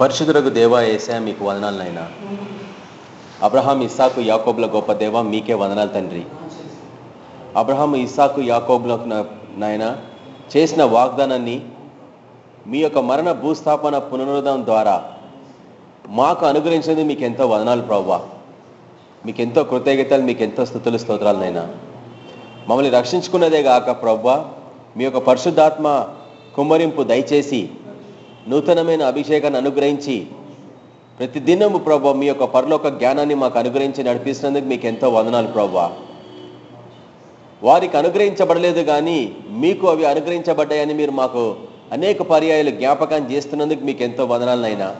పరిశుద్ధులకు దేవ ఏసా మీకు వదనాలనైనా అబ్రహాం ఇస్సాకు యాకోబుల గొప్ప దేవ మీకే వదనాలు తండ్రి. అబ్రహాం ఇస్సాకు యాకోబులకు నాయన చేసిన వాగ్దానాన్ని మీ యొక్క మరణ భూస్థాపన పునరుద్ధం ద్వారా మాకు అనుగ్రహించినది మీకు ఎంతో వదనాలు ప్రవ్వా. మీకు ఎంతో కృతజ్ఞతలు మీకు ఎంతో స్థుతులు స్తోత్రాలనైనా మమ్మల్ని రక్షించుకున్నదే గాక ప్రవ్వా మీ యొక్క పరిశుద్ధాత్మ కుమ్మరింపు దయచేసి నూతనమైన అభిషేకాన్ని అనుగ్రహించి ప్రతి దినము మీ యొక్క పరలోక జ్ఞానాన్ని మాకు అనుగ్రహించి నడిపిస్తున్నందుకు మీకు ఎంతో వందనాలు ప్రభా. వారికి అనుగ్రహించబడలేదు కానీ మీకు అవి అనుగ్రహించబడ్డాయని మీరు మాకు అనేక పర్యాయాలు జ్ఞాపకం చేస్తున్నందుకు మీకు ఎంతో వదనాలనైనా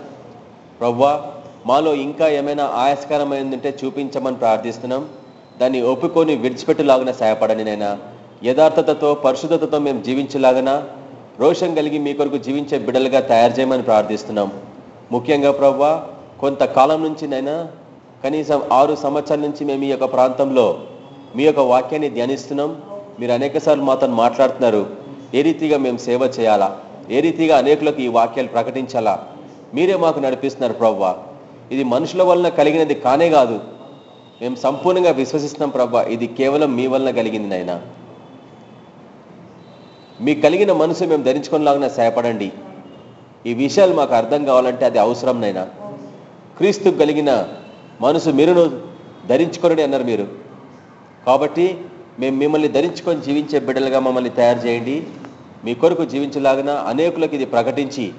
ప్రవ్వా మాలో ఇంకా ఏమైనా ఆయాస్కరమైందంటే చూపించమని ప్రార్థిస్తున్నాం. దాన్ని ఒప్పుకొని విడిచిపెట్టులాగిన సహాయపడని నైనా యథార్థతతో పరిశుద్ధతతో మేము జీవించలాగనా? రోషం కలిగి మీ కొరకు జీవించే బిడ్డలుగా తయారు చేయమని ప్రార్థిస్తున్నాం. ముఖ్యంగా ప్రవ్వా కొంతకాలం నుంచి నైనా కనీసం ఆరు సంవత్సరాల నుంచి మేము ఈ యొక్క ప్రాంతంలో మీ యొక్క వాక్యాన్ని ధ్యానిస్తున్నాం. మీరు అనేక సార్లు మాతో మాట్లాడుతున్నారు. ఏ రీతిగా మేము సేవ చేయాలా? ఏ రీతిగా అనేకులకు ఈ వాక్యాలు ప్రకటించాలా? మీరే మాకు నడిపిస్తున్నారు ప్రవ్వ. ఇది మనుషుల వలన కలిగినది కానే కాదు. మేము సంపూర్ణంగా విశ్వసిస్తున్నాం ప్రవ్వ. ఇది కేవలం మీ వలన కలిగింది నైనా. మీకు కలిగిన మనసు మేము ధరించుకునేలాగా సహాయపడండి. ఈ విషయాలు మాకు అర్థం కావాలంటే అది అవసరం నైనా. క్రీస్తు కలిగిన మనసు మీరును ధరించుకోరని అన్నారు మీరు. కాబట్టి మేము మిమ్మల్ని ధరించుకొని జీవించే బిడ్డలుగా మమ్మల్ని తయారు చేయండి. మీ కొరకు జీవించలాగిన అనేకులకు ఇది ప్రకటించి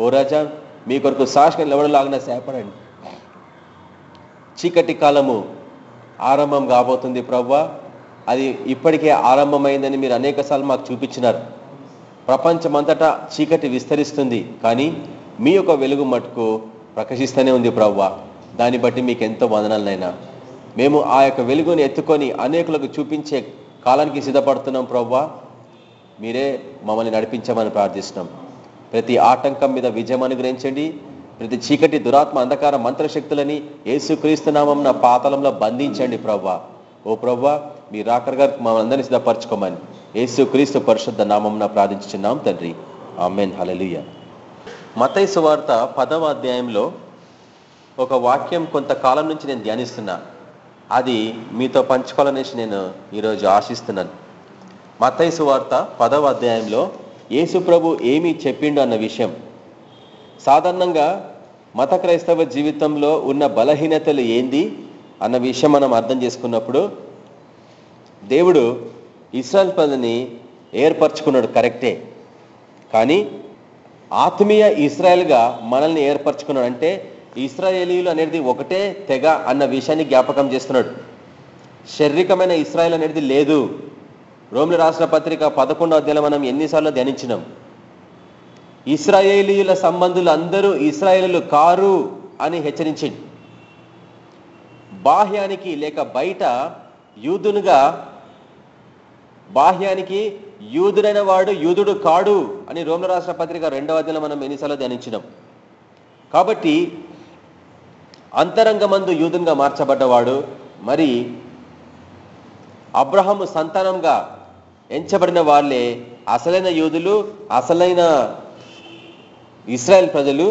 ఓ రాజా మీ కొరకు సాక్షి నిలవడలాగిన సేపడండి చీకటి కాలము ఆరంభం కాబోతుంది ప్రవ్వా. అది ఇప్పటికే ఆరంభమైందని మీరు అనేక మాకు చూపించినారు. ప్రపంచమంతటా చీకటి విస్తరిస్తుంది కానీ మీ యొక్క వెలుగు మటుకు ప్రకాశిస్తూనే ఉంది ప్రవ్వ. దాన్ని బట్టి మీకు ఎంతో వందనాలనైనా. మేము ఆ యొక్క వెలుగుని ఎత్తుకొని అనేకులకు చూపించే కాలానికి సిద్ధపడుతున్నాం ప్రవ్వా. మీరే మమ్మల్ని నడిపించమని ప్రార్థిస్తున్నాం. ప్రతి ఆటంకం మీద విజయం అనుగ్రహించండి. ప్రతి చీకటి దురాత్మ అంధకార మంత్రశక్తులని ఏసుక్రీస్తునామం నా పాతలంలో బంధించండి ప్రవ్వా. ఓ ప్రవ్వా మీ రాకర్ గారు మమ్మల్ని అందరినీ సిద్ధపరచుకోమని యేసు క్రీస్తు పరిశుద్ధ నామం ప్రార్థించున్నాం తండ్రి. ఆమెన్. హలలుయ మతైసు వార్త పదవ అధ్యాయంలో ఒక వాక్యం కొంతకాలం నుంచి నేను ధ్యానిస్తున్నా. అది మీతో పంచుకోవాలనేసి నేను ఈరోజు ఆశిస్తున్నాను. మతైసు వార్త పదవ అధ్యాయంలో యేసు ప్రభు ఏమి చెప్పిండు అన్న విషయం. సాధారణంగా మత క్రైస్తవ జీవితంలో ఉన్న బలహీనతలు ఏంది? అన్న విషయం మనం అర్థం చేసుకున్నప్పుడు దేవుడు ఇస్రాయల్ పదని ఏర్పరచుకున్నాడు కరెక్టే. కానీ ఆత్మీయ ఇస్రాయల్గా మనల్ని ఏర్పరచుకున్నాడు అంటే ఇస్రాయేలీలు అనేది ఒకటే తెగ అన్న విషయాన్ని జ్ఞాపకం చేస్తున్నాడు. శారీరకమైన ఇస్రాయల్ అనేది లేదు. రోమిల రాష్ట్ర పత్రిక పదకొండో అధ్యాయంలో మనం ఎన్నిసార్లు ధ్యానించినాం. ఇస్రాయేలీయుల సంబంధులు అందరూ ఇస్రాయేలీలు కారు అని హెచ్చరించింది బాహ్యానికి లేక బయట యూదునుగా బాహ్యానికి యూదుడైన వాడు యూదుడు కాడు అని రోమల రాష్ట్ర పత్రిక రెండవ దిన మనం ఎన్నిసార్లు ధ్యానించినాం. కాబట్టి అంతరంగమందు యూదునిగా మార్చబడ్డవాడు మరి అబ్రహము సంతానంగా ఎంచబడిన వాళ్ళే అసలైన యూదులు అసలైన ఇస్రాయల్ ప్రజలు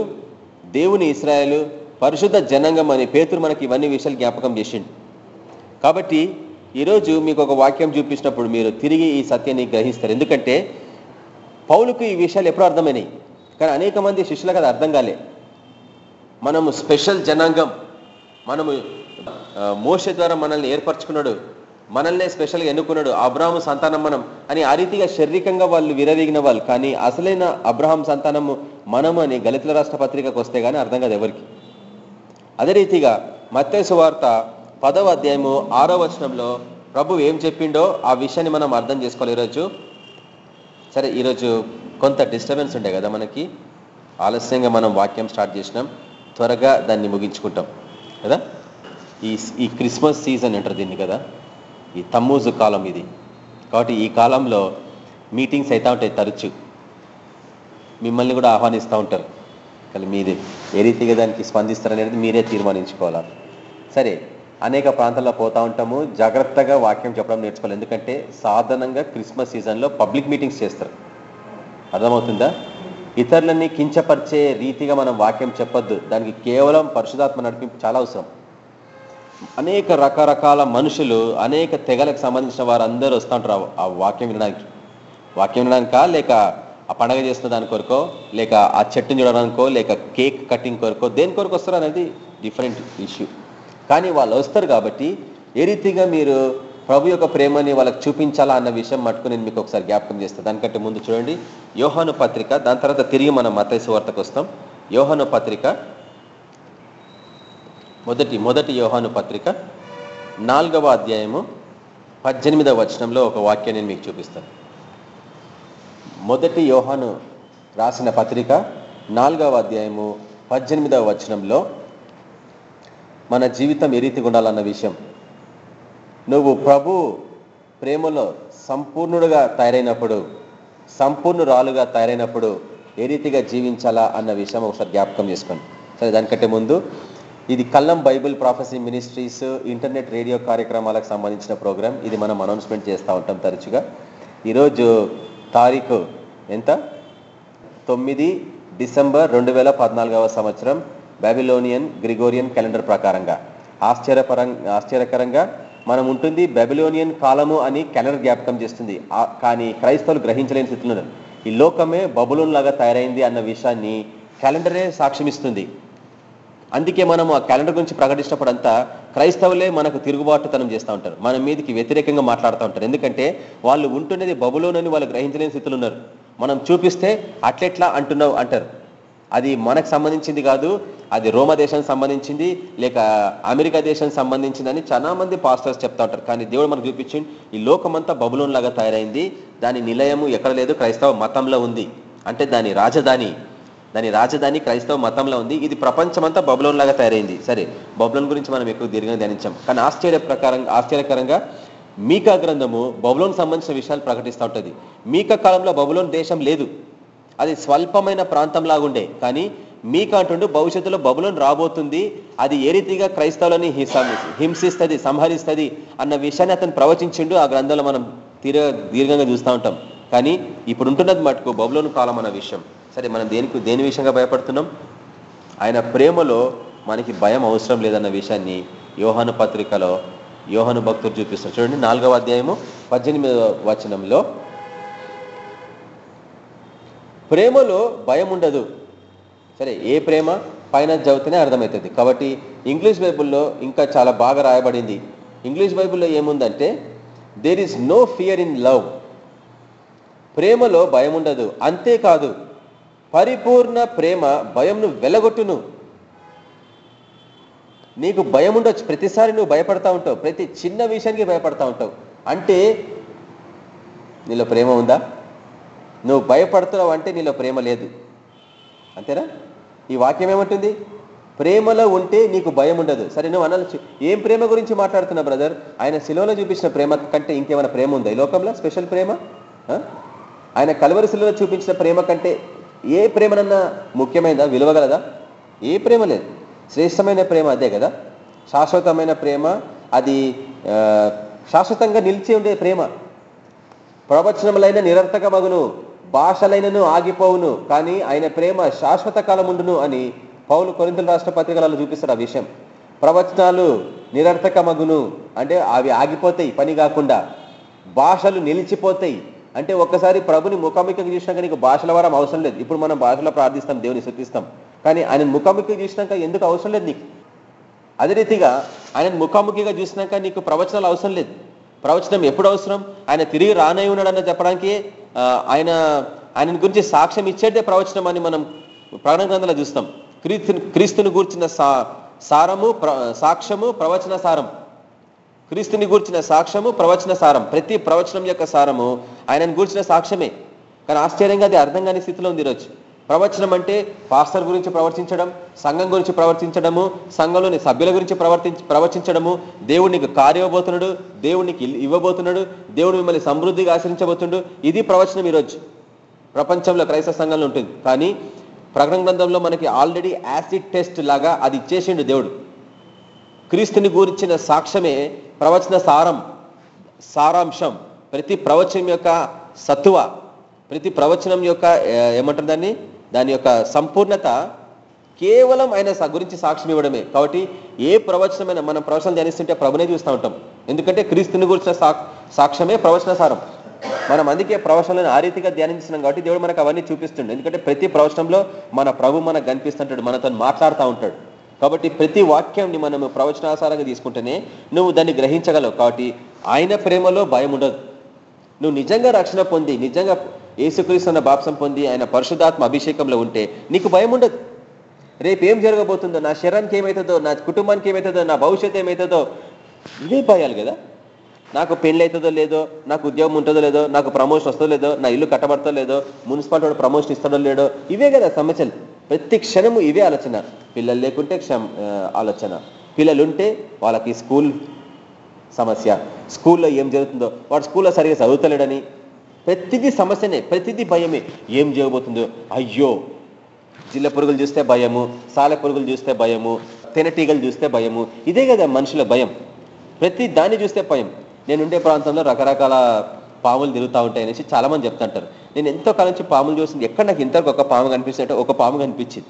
దేవుని ఇస్రాయలు పరిశుద్ధ జనాంగం అని పేతురు మనకి ఇవన్నీ విషయాలు జ్ఞాపకం చేసిండు. కాబట్టి ఈరోజు మీకు ఒక వాక్యం చూపించినప్పుడు మీరు తిరిగి ఈ సత్యాన్ని గ్రహిస్తారు. ఎందుకంటే పౌలుకు ఈ విషయాలు ఎప్పుడు అర్థమైనాయి. కానీ అనేక మంది శిష్యులకు అది అర్థం కాలే. మనము స్పెషల్ జనాంగం మనము మోస ద్వారా మనల్ని ఏర్పరచుకున్నాడు. మనల్నే స్పెషల్గా ఎన్నుకున్నాడు. అబ్రాహం సంతానం మనం అని ఆ రీతిగా శారీరకంగా వాళ్ళు విరవీగిన వాళ్ళు. కానీ అసలైన అబ్రాహం సంతానము మనము అని గలితుల రాష్ట్ర పత్రికకు వస్తే కానీ అర్థం కాదు ఎవరికి. అదే రీతిగా మత్స్య వార్త పదవ అధ్యాయము ఆరో వచనంలో ప్రభు ఏం చెప్పిండో ఆ విషయాన్ని మనం అర్థం చేసుకోవాలి ఈరోజు. సరే ఈరోజు కొంత డిస్టర్బెన్స్ ఉండే కదా మనకి. ఆలస్యంగా మనం వాక్యం స్టార్ట్ చేసినాం. త్వరగా దాన్ని ముగించుకుంటాం. కదా? ఈ ఈ క్రిస్మస్ సీజన్ అంటారు దీన్ని కదా? ఈ తమ్మూజు కాలం ఇది. కాబట్టి ఈ కాలంలో మీటింగ్స్ అవుతూ ఉంటాయి తరచు. మిమ్మల్ని కూడా ఆహ్వానిస్తూ ఉంటారు. కానీ మీది. ఏ రీతిగా దానికి స్పందిస్తారనేది మీరే తీర్మానించుకోవాలి. సరే అనేక ప్రాంతాల్లో పోతూ ఉంటాము. జాగ్రత్తగా వాక్యం చెప్పడం నేర్చుకోవాలి. ఎందుకంటే సాధారణంగా క్రిస్మస్ సీజన్లో పబ్లిక్ మీటింగ్స్ చేస్తారు. అర్థమవుతుందా? ఇతరులని కించపరిచే రీతిగా మనం వాక్యం చెప్పొద్దు. దానికి కేవలం పరిశుధాత్మ నడిపింపు చాలా అవసరం. అనేక రకరకాల మనుషులు అనేక తెగలకు సంబంధించిన వారు అందరూ వస్తూ ఉంటారు ఆ వాక్యం వినడానికి. వాక్యం వినడానికా? లేక ఆ పండగ చేస్తున్న దాని కొరకో లేక ఆ చెట్టుని చూడడానికో లేక కేక్ కటింగ్ కొరకో దేని కొరకు వస్తారు అనేది డిఫరెంట్ ఇష్యూ కానీ వాళ్ళు వస్తారు కాబట్టి ఏ రీతిగా మీరు ప్రభు యొక్క ప్రేమని వాళ్ళకి చూపించాలా అన్న విషయం మట్టుకు నేను మీకు ఒకసారి జ్ఞాపకం చేస్తాను దానికంటే ముందు చూడండి. యోహాను పత్రిక దాని తర్వాత తిరిగి మనం మతైసు వార్తకు వస్తాం. యోహాను పత్రిక మొదటి మొదటి యోహాను పత్రిక నాలుగవ అధ్యాయము పద్దెనిమిదవ వచనంలో ఒక వాక్యాన్ని మీకు చూపిస్తాను. మొదటి యోహాను రాసిన పత్రిక నాలుగవ అధ్యాయము పద్దెనిమిదవ వచనంలో మన జీవితం ఏ రీతిగా ఉండాలన్న విషయం. నువ్వు ప్రభు ప్రేమలో సంపూర్ణుడుగా తయారైనప్పుడు సంపూర్ణురాలుగా తయారైనప్పుడు ఏ రీతిగా జీవించాలా అన్న విషయం ఒకసారి జ్ఞాపకం చేసుకోండి. సరే దానికంటే ముందు ఇది కల్లం Bible prophecy ministries internet radio కార్యక్రమాలకు సంబంధించిన ప్రోగ్రామ్. ఇది మనం అనౌన్స్మెంట్ చేస్తూ ఉంటాం తరచుగా. ఈరోజు తారీఖు ఎంత? తొమ్మిది డిసెంబర్ రెండు వేల పద్నాలుగవ సంవత్సరం బాబిలోనియన్ గ్రిగోరియన్ క్యాలెండర్ ప్రకారంగా. ఆశ్చర్యపరంగా ఆశ్చర్యకరంగా మనం ఉంటుంది బెబిలోనియన్ కాలము అని క్యాలెండర్ జ్ఞాపకం చేస్తుంది. కానీ క్రైస్తవులు గ్రహించలేని స్థితిలో ఈ లోకమే బబులోన్ లాగా తయారైంది అన్న విషయాన్ని క్యాలెండరే సాక్ష్యమిస్తుంది. అందుకే మనం ఆ క్యాలెండర్ గురించి ప్రకటించినప్పుడు అంతా క్రైస్తవులే మనకు తిరుగుబాటుతనం చేస్తూ ఉంటారు. మన మీదకి వ్యతిరేకంగా మాట్లాడుతూ ఉంటారు. ఎందుకంటే వాళ్ళు ఉంటున్నది బబులోనని వాళ్ళు గ్రహించలేని స్థితిలో ఉన్నారు. మనం చూపిస్తే అట్లెట్లా అంటున్నావు అంటారు. అది మనకు సంబంధించింది కాదు అది రోమ దేశానికి సంబంధించింది లేక అమెరికా దేశానికి సంబంధించిందని చాలా మంది పాస్టర్స్ చెప్తా ఉంటారు. కానీ దేవుడు మనకు చూపించింది ఈ లోకమంతా బబులోన్ లాగా తయారైంది. దాని నిలయము ఎక్కడ లేదు క్రైస్తవ మతంలో ఉంది. అంటే దాని రాజధాని. దాని రాజధాని క్రైస్తవ మతంలో ఉంది. ఇది ప్రపంచమంతా బబులోన్ లాగా తయారైంది. సరే బబులోన్ గురించి మనం ఎక్కువ దీర్ఘంగా ధ్యానించాం. కానీ ఆశ్చర్య ప్రకారంగా ఆశ్చర్యకరంగా మీకా గ్రంథము బబులోన్ సంబంధించిన విషయాలు ప్రకటిస్తూ ఉంటుంది. మీకా కాలంలో బబులోన్ దేశం లేదు. అది స్వల్పమైన ప్రాంతం లాగుండే కానీ మీకా అంటుండు భవిష్యత్తులో బబులోన్ రాబోతుంది. అది ఏ రీతిగా క్రైస్తవులని హింసిస్తుంది సంహరిస్తుంది అన్న విషయాన్ని అతను ప్రవచించిండు. ఆ గ్రంథంలో మనం తీర దీర్ఘంగా చూస్తూ ఉంటాం. కానీ ఇప్పుడు ఉంటున్నది మటుకు బబులోను కాలం అన్న విషయం. సరే మనం దేనికి దేని విషయంగా భయపడుతున్నాం? ఆయన ప్రేమలో మనకి భయం అవసరం లేదన్న విషయాన్ని యోహాను పత్రికలో యోహాను భక్తులు చూపిస్తారు చూడండి నాలుగవ అధ్యాయము పద్దెనిమిదవ వచనంలో. ప్రేమలో భయం ఉండదు. సరే ఏ ప్రేమ? పైన చదివితేనే అర్థమవుతుంది. కాబట్టి ఇంగ్లీష్ బైబుల్లో ఇంకా చాలా బాగా రాయబడింది. ఇంగ్లీష్ బైబుల్లో ఏముందంటే there is no fear in love ప్రేమలో భయం ఉండదు. అంతేకాదు పరిపూర్ణ ప్రేమ భయంను వెలగొట్టును. నీకు భయం ఉండొచ్చు. ప్రతిసారి నువ్వు భయపడతా ఉంటావు. ప్రతి చిన్న విషయానికి భయపడతా ఉంటావు. అంటే నీలో ప్రేమ ఉందా? నువ్వు భయపడుతున్నావు అంటే నీలో ప్రేమ లేదు. అంతేనా? ఈ వాక్యం ఏమంటుంది? ప్రేమలో ఉంటే నీకు భయం ఉండదు. సరే నువ్వు అనొచ్చు ఏం ప్రేమ గురించి మాట్లాడుతున్నా బ్రదర్? ఆయన శిలువలో చూపించిన ప్రేమ కంటే ఇంకేమైనా ప్రేమ ఉందా ఈ లోకంలో? స్పెషల్ ప్రేమ? ఆయన కలవరి శిలువలో చూపించిన ప్రేమ కంటే ఏ ప్రేమనన్నా ముఖ్యమైనదా విలువగలదా? ఏ ప్రేమ లేదు. శ్రేష్టమైన ప్రేమ అదే కదా. శాశ్వతమైన ప్రేమ అది శాశ్వతంగా నిలిచి ఉండే ప్రేమ. ప్రవచనములైన నిరర్థక మగును భాషలైనను ఆగిపోవును కానీ ఆయన ప్రేమ శాశ్వత కాలముండును అని పౌలు కొరింతల రాష్ట్ర పత్రికలలో చూపిస్తారు ఆ విషయం. ప్రవచనాలు నిరర్థక మగును అంటే అవి ఆగిపోతాయి పని కాకుండా. భాషలు నిలిచిపోతాయి అంటే ఒక్కసారి ప్రభుని ముఖాముఖిగా చూసినాక నీకు భాషల వరం అవసరం లేదు. ఇప్పుడు మనం భాషలో ప్రార్థిస్తాం దేవుని శృతిస్తాం కానీ ఆయన ముఖాముఖిగా చూసినాక ఎందుకు అవసరం లేదు నీకు? అదే రీతిగా ఆయన ముఖాముఖిగా చూసినాక నీకు ప్రవచనాలు అవసరం లేదు. ప్రవచనం ఎప్పుడు అవసరం? ఆయన తిరిగి రానై ఉన్నాడన్న చెప్పడానికి ఆయన ఆయన గురించి సాక్ష్యం ఇచ్చేదే ప్రవచనం అని మనం ప్రకటన గ్రంథంలో చూస్తాం. క్రీస్తు క్రీస్తుని గూర్చిన సారము సాక్ష్యము ప్రవచన సారం. క్రీస్తుని గూర్చిన సాక్ష్యము ప్రవచన సారం. ప్రతి ప్రవచనం యొక్క సారము ఆయనను గూర్చిన సాక్ష్యమే. కానీ ఆశ్చర్యంగా అది అర్థం కాని స్థితిలో ఉంది ఈరోజు. ప్రవచనం అంటే పాస్టర్ గురించి ప్రవర్తించడం సంఘం గురించి ప్రవర్తించడము సంఘంలోని సభ్యుల గురించి ప్రవర్తించి ప్రవచించడము దేవుడికి కార్యవబోతున్నాడు దేవుడికి ఇవ్వబోతున్నాడు దేవుడు మిమ్మల్ని సమృద్ధిగా ఆశ్రయించబోతుండు. ఇది ప్రవచనం ఈరోజు. ప్రపంచంలో క్రైస్తవ సంఘంలో ఉంటుంది. కానీ ప్రకటన గ్రంథంలో మనకి ఆల్రెడీ యాసిడ్ టెస్ట్ లాగా అది ఇచ్చేసిండు దేవుడు. క్రీస్తుని గురించిన సాక్ష్యమే ప్రవచన సారం సారాంశం. ప్రతి ప్రవచనం యొక్క సత్తువ ప్రతి ప్రవచనం యొక్క ఏమంటారు దాన్ని? దాని యొక్క సంపూర్ణత కేవలం ఆయన గురించి సాక్ష్యం ఇవ్వడమే. కాబట్టి ఏ ప్రవచనమైన మనం ప్రవచనం ధ్యానిస్తుంటే ప్రభునే చూస్తూ ఉంటాం. ఎందుకంటే క్రీస్తుని గురించిన సాక్ష్యమే ప్రవచన సారం. మనం అందుకే ప్రవచనాలను ఆ రీతిగా ధ్యానించినాం కాబట్టి దేవుడు మనకు అవన్నీ చూపిస్తుండే. ఎందుకంటే ప్రతి ప్రవచనంలో మన ప్రభు మనకు కనిపిస్తుంటాడు మనతో మాట్లాడుతూ ఉంటాడు. కాబట్టి ప్రతి వాక్యాన్ని మనం ప్రవచనాసారంగా తీసుకుంటేనే నువ్వు దాన్ని గ్రహించగలవు. కాబట్టి ఆయన ప్రేమలో భయం ఉండదు. నువ్వు నిజంగా రక్షణ పొంది నిజంగా ఏసుక్రీస్తు అన్న బాప్సం పొంది ఆయన పరిశుధాత్మ అభిషేకంలో ఉంటే నీకు భయం ఉండదు. రేపు ఏం జరగబోతుందో నా శరీరానికి ఏమవుతుందో నా కుటుంబానికి ఏమవుతుందో నా భవిష్యత్తు ఏమవుతుందో ఇవే భయాలు కదా. నాకు పెళ్ళి అవుతుందో లేదో నాకు ఉద్యోగం ఉంటుందో లేదో నాకు ప్రమోషన్ వస్తుందో లేదో నా ఇల్లు కట్టబడతో లేదో మున్సిపాలిటీ ప్రమోషన్ ఇస్తాడో లేదో ఇవే కదా సమస్యలు. ప్రతి క్షణము ఇవే ఆలోచన. పిల్లలు లేకుంటే క్షమ ఆలోచన. పిల్లలు ఉంటే వాళ్ళకి స్కూల్ సమస్య. స్కూల్లో ఏం జరుగుతుందో వాడు స్కూల్లో సరిగా చదువుతలేడని ప్రతిదీ సమస్యనే ప్రతిదీ భయమే. ఏం చేయబోతుందో? అయ్యో! జిల్ల పురుగులు చూస్తే భయము సాల పురుగులు చూస్తే భయము తేనెటీగలు చూస్తే భయము. ఇదే కదా మనుషుల భయం. ప్రతి దాన్ని చూస్తే భయం. నేను ఉండే ప్రాంతంలో రకరకాల పాములు తిరుగుతూ ఉంటాయి అనేసి చెప్తుంటారు. నేను ఎంతో కాలం నుంచి పాములు చూసింది ఎక్కడ నాకు ఇంతకు ఒక పాము కనిపిస్తుంటే ఒక పాము కనిపించింది.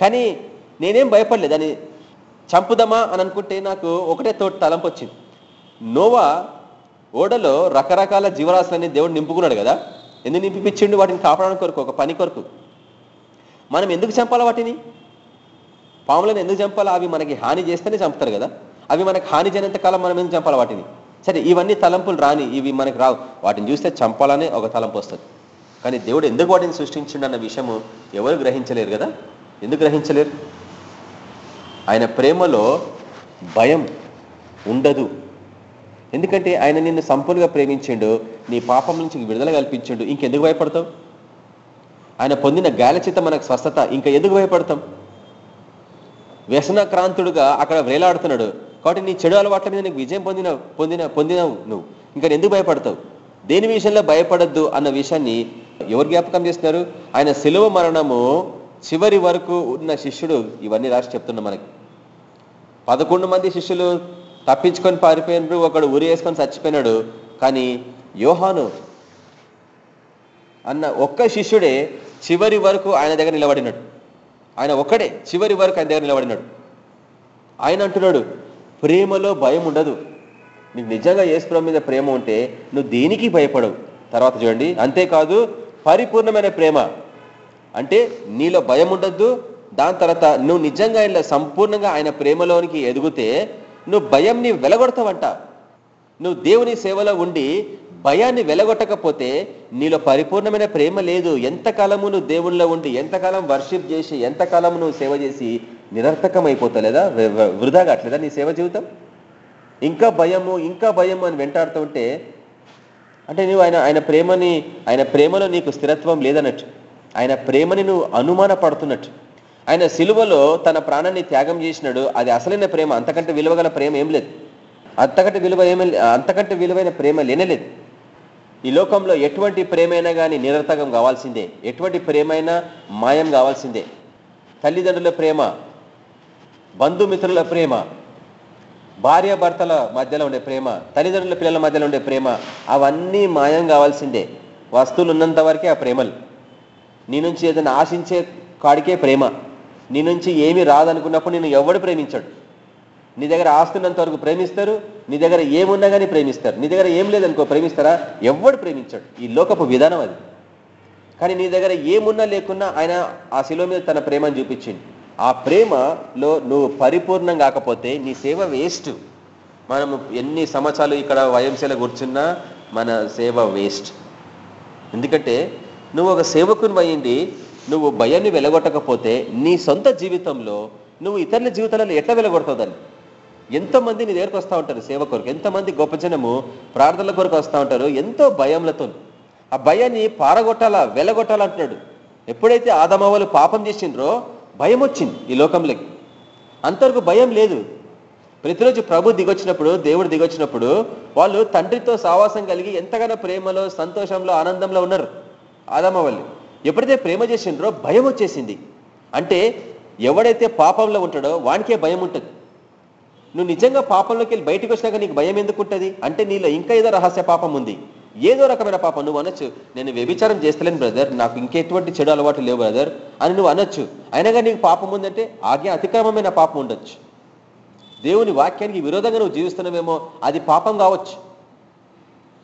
కానీ నేనేం భయపడలేదు. దాన్ని చంపుదామా అని అనుకుంటే నాకు ఒకటే తోటి తలంపు వచ్చింది. నోవా ఓడలో రకరకాల జీవరాశులన్నీ దేవుడు నింపుకున్నాడు కదా? ఎందుకు నింపిపించిండు? వాటిని కాపాడడం కొరకు ఒక పని కొరకు. మనం ఎందుకు చంపాలా వాటిని? పాములను ఎందుకు చంపాలా? అవి మనకి హాని చేస్తేనే చంపుతారు కదా? అవి మనకి హాని చేయనంత కాలం మనం ఎందుకు చంపాలా వాటిని? సరే ఇవన్నీ తలంపులు రాని ఇవి మనకి రావు. వాటిని చూస్తే చంపాలనే ఒక తలంపు వస్తుంది. కానీ దేవుడు ఎందుకు వాటిని సృష్టించిండు అన్న విషయము ఎవరు గ్రహించలేరు కదా? ఎందుకు గ్రహించలేరు? ఆయన ప్రేమలో భయం ఉండదు. ఎందుకంటే ఆయన నిన్ను సంపూర్ణంగా ప్రేమించిండు నీ పాపం నుంచి విడుదల కల్పించిండు. ఇంకెందుకు భయపడతావు? ఆయన పొందిన గాలచిత మనకు స్వస్థత. ఇంకా ఎందుకు భయపడతాం? వ్యసనక్రాంతుడుగా అక్కడ వేలాడుతున్నాడు. కాబట్టి నీ చెడు అలవాట్ల మీద నీకు విజయం పొందిన పొందిన పొందినవు నువ్వు. ఇంకా ఎందుకు భయపడతావు? దేని విషయంలో భయపడద్దు అన్న విషయాన్ని ఎవరు జ్ఞాపకం చేస్తున్నారు? ఆయన సెలవు మరణము చివరి వరకు ఉన్న శిష్యుడు ఇవన్నీ రాసి చెప్తున్నా మనకి. పదకొండు మంది శిష్యులు తప్పించుకొని పారిపోయినారు ఒకడు ఉరి వేసుకొని చచ్చిపోయినాడు. కానీ యోహాను అన్న ఒక్క శిష్యుడే చివరి వరకు ఆయన దగ్గర నిలబడినాడు. ఆయన ఒక్కడే చివరి వరకు ఆయన దగ్గర నిలబడినాడు. ఆయన అంటున్నాడు ప్రేమలో భయం ఉండదు నీకు నిజంగా ఏసుప్రభు మీద ప్రేమ ఉంటే నువ్వు దేనికి భయపడవు. తర్వాత చూడండి అంతేకాదు పరిపూర్ణమైన ప్రేమ. అంటే నీలో భయం ఉండద్దు దాని తర్వాత నువ్వు నిజంగా ఆయన సంపూర్ణంగా ఆయన ప్రేమలోనికి ఎదిగితే నువ్వు భయంని వెలగొడతావంట. నువ్వు దేవుని సేవలో ఉండి భయాన్ని వెలగొట్టకపోతే నీలో పరిపూర్ణమైన ప్రేమ లేదు. ఎంతకాలము నువ్వు దేవునిలో ఉండి ఎంతకాలం వర్షిప్ చేసి ఎంతకాలం నువ్వు సేవ చేసి నిరర్థకం అయిపోతలేదా వృధా కావట్లేదా నీ సేవ జీవితం? ఇంకా భయము ఇంకా భయం అని వెంటాడుతూ ఉంటే అంటే నువ్వు ఆయన ఆయన ప్రేమని ఆయన ప్రేమలో నీకు స్థిరత్వం లేదన్నట్టు ఆయన ప్రేమని నువ్వు అనుమాన పడుతున్నట్టు ఆయన సిలువలో తన ప్రాణాన్ని త్యాగం చేసినాడు అది అసలైన ప్రేమ అంతకంటే విలువగల ప్రేమ ఏం లేదు. అంతకంటే విలువ ఏమీ అంతకంటే విలువైన ప్రేమ లేనలేదు. ఈ లోకంలో ఎటువంటి ప్రేమైనా కానీ నిరర్థకం కావాల్సిందే ఎటువంటి ప్రేమైనా మాయం కావాల్సిందే. తల్లిదండ్రుల ప్రేమ బంధుమిత్రుల ప్రేమ భార్యాభర్తల మధ్యలో ఉండే ప్రేమ తల్లిదండ్రుల పిల్లల మధ్యలో ఉండే ప్రేమ అవన్నీ మాయం కావాల్సిందే. వస్తువులు ఉన్నంత వరకే ఆ ప్రేమలు. నీ నుంచి ఏదైనా ఆశించే కాడికే ప్రేమ. నీ నుంచి ఏమీ రాదనుకున్నప్పుడు నేను ఎవడు ప్రేమించాడు? నీ దగ్గర ఆస్తున్నంత వరకు ప్రేమిస్తారు నీ దగ్గర ఏమున్నా కానీ ప్రేమిస్తారు. నీ దగ్గర ఏం లేదనుకో ప్రేమిస్తారా? ఎవడు ప్రేమించాడు. ఈ లోకపు విధానం అది. కానీ నీ దగ్గర ఏమున్నా లేకున్నా ఆయన ఆ శిలో మీద తన ప్రేమను చూపించింది ఆ ప్రేమలో నువ్వు పరిపూర్ణం కాకపోతే నీ సేవ వేస్ట్. మనము ఎన్ని సంవత్సరాలు ఇక్కడ వయంశల కూర్చున్నా మన సేవ వేస్ట్. ఎందుకంటే నువ్వు ఒక సేవకుని అయ్యింది నువ్వు భయాన్ని వెలగొట్టకపోతే నీ సొంత జీవితంలో నువ్వు ఇతరుల జీవితాలలో ఎట్లా వెలగొడతావు దాన్ని ఎంతోమంది నీ దగ్గరకు వస్తూ ఉంటారు సేవ కొరకు ఎంతమంది గొప్ప జనము ప్రార్థనల కొరకు వస్తూ ఉంటారు ఎంతో భయంలతో. ఆ భయాన్ని పారగొట్టాలా వెలగొట్టాలంటున్నాడు ఎప్పుడైతే ఆదమవలు పాపం చేసిండ్రో భయం వచ్చింది ఈ లోకంలోకి. అంతవరకు భయం లేదు. ప్రతిరోజు ప్రభు దిగొచ్చినప్పుడు దేవుడు దిగొచ్చినప్పుడు వాళ్ళు తండ్రితో సావాసం కలిగి ఎంతగానో ప్రేమలో సంతోషంలో ఆనందంలో ఉన్నారు. ఆదమవల్లి ఎప్పుడైతే ప్రేమ చేసిండ్రో భయం వచ్చేసింది. అంటే ఎవడైతే పాపంలో ఉంటాడో వానికే భయం ఉంటుంది. నువ్వు నిజంగా పాపంలోకి వెళ్ళి బయటకు వచ్చినాక నీకు భయం ఎందుకు ఉంటుంది? అంటే నీలో ఇంకా ఏదో రహస్య పాపం ఉంది. ఏదో రకమైన పాపం. నువ్వు అనొచ్చు నేను వ్యభిచారం చేస్తలేను బ్రదర్ నాకు ఇంకెటువంటి చెడు అలవాటు లేవు బ్రదర్ అని నువ్వు అనొచ్చు. అయినా కానీ నీకు పాపం ఉందంటే ఆజ్ఞ అతిక్రమమైన పాపం ఉండొచ్చు. దేవుని వాక్యానికి విరోధంగా నువ్వు జీవిస్తున్నావేమో అది పాపం కావచ్చు.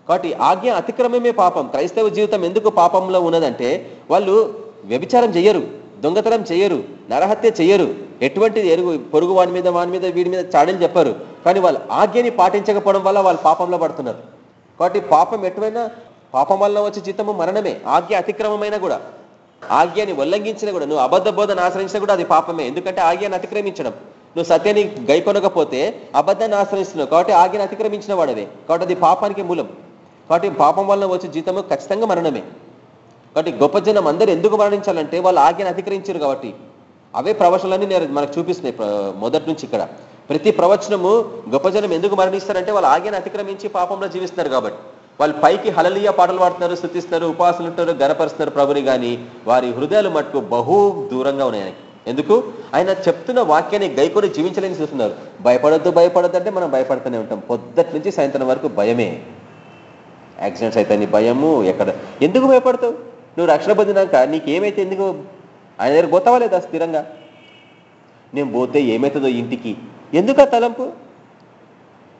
కాబట్టి ఆజ్ఞ అతిక్రమమే పాపం. క్రైస్తవ జీవితం ఎందుకు పాపంలో ఉన్నదంటే వాళ్ళు వ్యభిచారం చెయ్యరు దొంగతనం చెయ్యరు నరహత్య చెయ్యరు. ఎటువంటి ఎరుగు పొరుగు వాని మీద వాని మీద వీడి మీద చాడీలు చెప్పారు. కానీ వాళ్ళు ఆజ్ఞని పాటించకపోవడం వల్ల వాళ్ళు పాపంలో పడుతున్నారు. కాబట్టి పాపం ఎటువైనా పాపం వల్ల వచ్చే జీతము మరణమే ఆజ్ఞ అతిక్రమమైన కూడా. ఆజ్ఞని ఉల్లంఘించిన కూడా నువ్వు అబద్ధ బోధన ఆశ్రయించినా కూడా అది పాపమే. ఎందుకంటే ఆజ్ఞను అతిక్రమించడం. నువ్వు సత్యాన్ని గైకొనకపోతే అబద్ధాన్ని ఆశ్రయిస్తున్నావు కాబట్టి ఆజ్ఞను అతిక్రమించిన వాడవే. కాబట్టి అది పాపానికి మూలం. కాబట్టి పాపం వల్ల వచ్చే జీతము ఖచ్చితంగా మరణమే. కాబట్టి గొప్ప జనం అందరూ ఎందుకు మరణించాలంటే వాళ్ళు ఆజ్ఞను అతిక్రమించారు కాబట్టి. అవే ప్రవచనాలన్నీ నేను మనకు చూపిస్తున్నాయి మొదటి నుంచి ఇక్కడ. ప్రతి ప్రవచనము గొప్ప జనం ఎందుకు మరణిస్తారంటే వాళ్ళు ఆజ్ఞను అతిక్రమించి పాపంలో జీవిస్తున్నారు కాబట్టి. వాళ్ళు పైకి హలలీయ పాటలు పాడుతున్నారు శృతిస్తున్నారు ఉపాసనలు ఉంటారు గనపరుస్తున్నారు ప్రభుని కానీ వారి హృదయాలు మట్టుకు బహు దూరంగా ఉన్నాయి ఎందుకు? ఆయన చెప్తున్న వాక్యాన్ని గైకొని జీవించలేని చూస్తున్నారు. భయపడొద్దు భయపడద్దు అంటే మనం భయపడుతూనే ఉంటాం. పొద్దుటి నుంచి సాయంత్రం వరకు భయమే. యాక్సిడెంట్స్ అయితే భయము ఎక్కడ? ఎందుకు భయపడతావు? నువ్వు రక్షణ పొందినాక నీకేమైతే ఎందుకు? ఆయన దగ్గర పోతావా లేదా స్థిరంగా? నేను పోతే ఏమవుతుందో ఇంటికి? ఎందుకు ఆ తలంపు?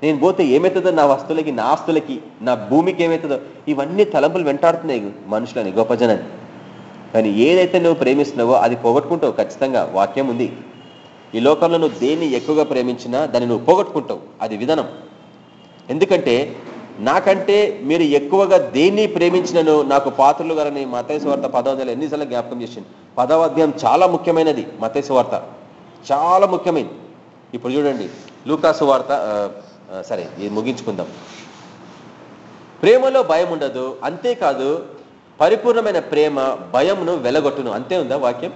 నేను పోతే ఏమవుతుందో నా వస్తువులకి నా ఆస్తులకి నా భూమికి ఏమవుతుందో ఇవన్నీ తలంపులు వెంటాడుతున్నాయి మనుషులని గొప్ప జనాన్ని. కానీ ఏదైతే నువ్వు ప్రేమిస్తున్నావో అది పోగొట్టుకుంటావు ఖచ్చితంగా వాక్యం ఉంది. ఈ లోకంలో నువ్వు దేన్ని ఎక్కువగా ప్రేమించినా దాన్ని నువ్వు పోగొట్టుకుంటావు. అది విధానం. ఎందుకంటే నాకంటే మీరు ఎక్కువగా దేన్ని ప్రేమించినను నాకు పాత్రలు గారని మతేశ్వార్త వార్త పదవ ఎన్నిసార్లు జ్ఞాపకం చేసింది. పదవ అధ్యాయం చాలా ముఖ్యమైనది మతేశ్వార్త చాలా ముఖ్యమైనది. ఇప్పుడు చూడండి లూకాసు వార్త సరే ఇది ముగించుకుందాం. ప్రేమలో భయం ఉండదు అంతేకాదు పరిపూర్ణమైన ప్రేమ భయంను వెలగొట్టును. అంతే ఉందా వాక్యం?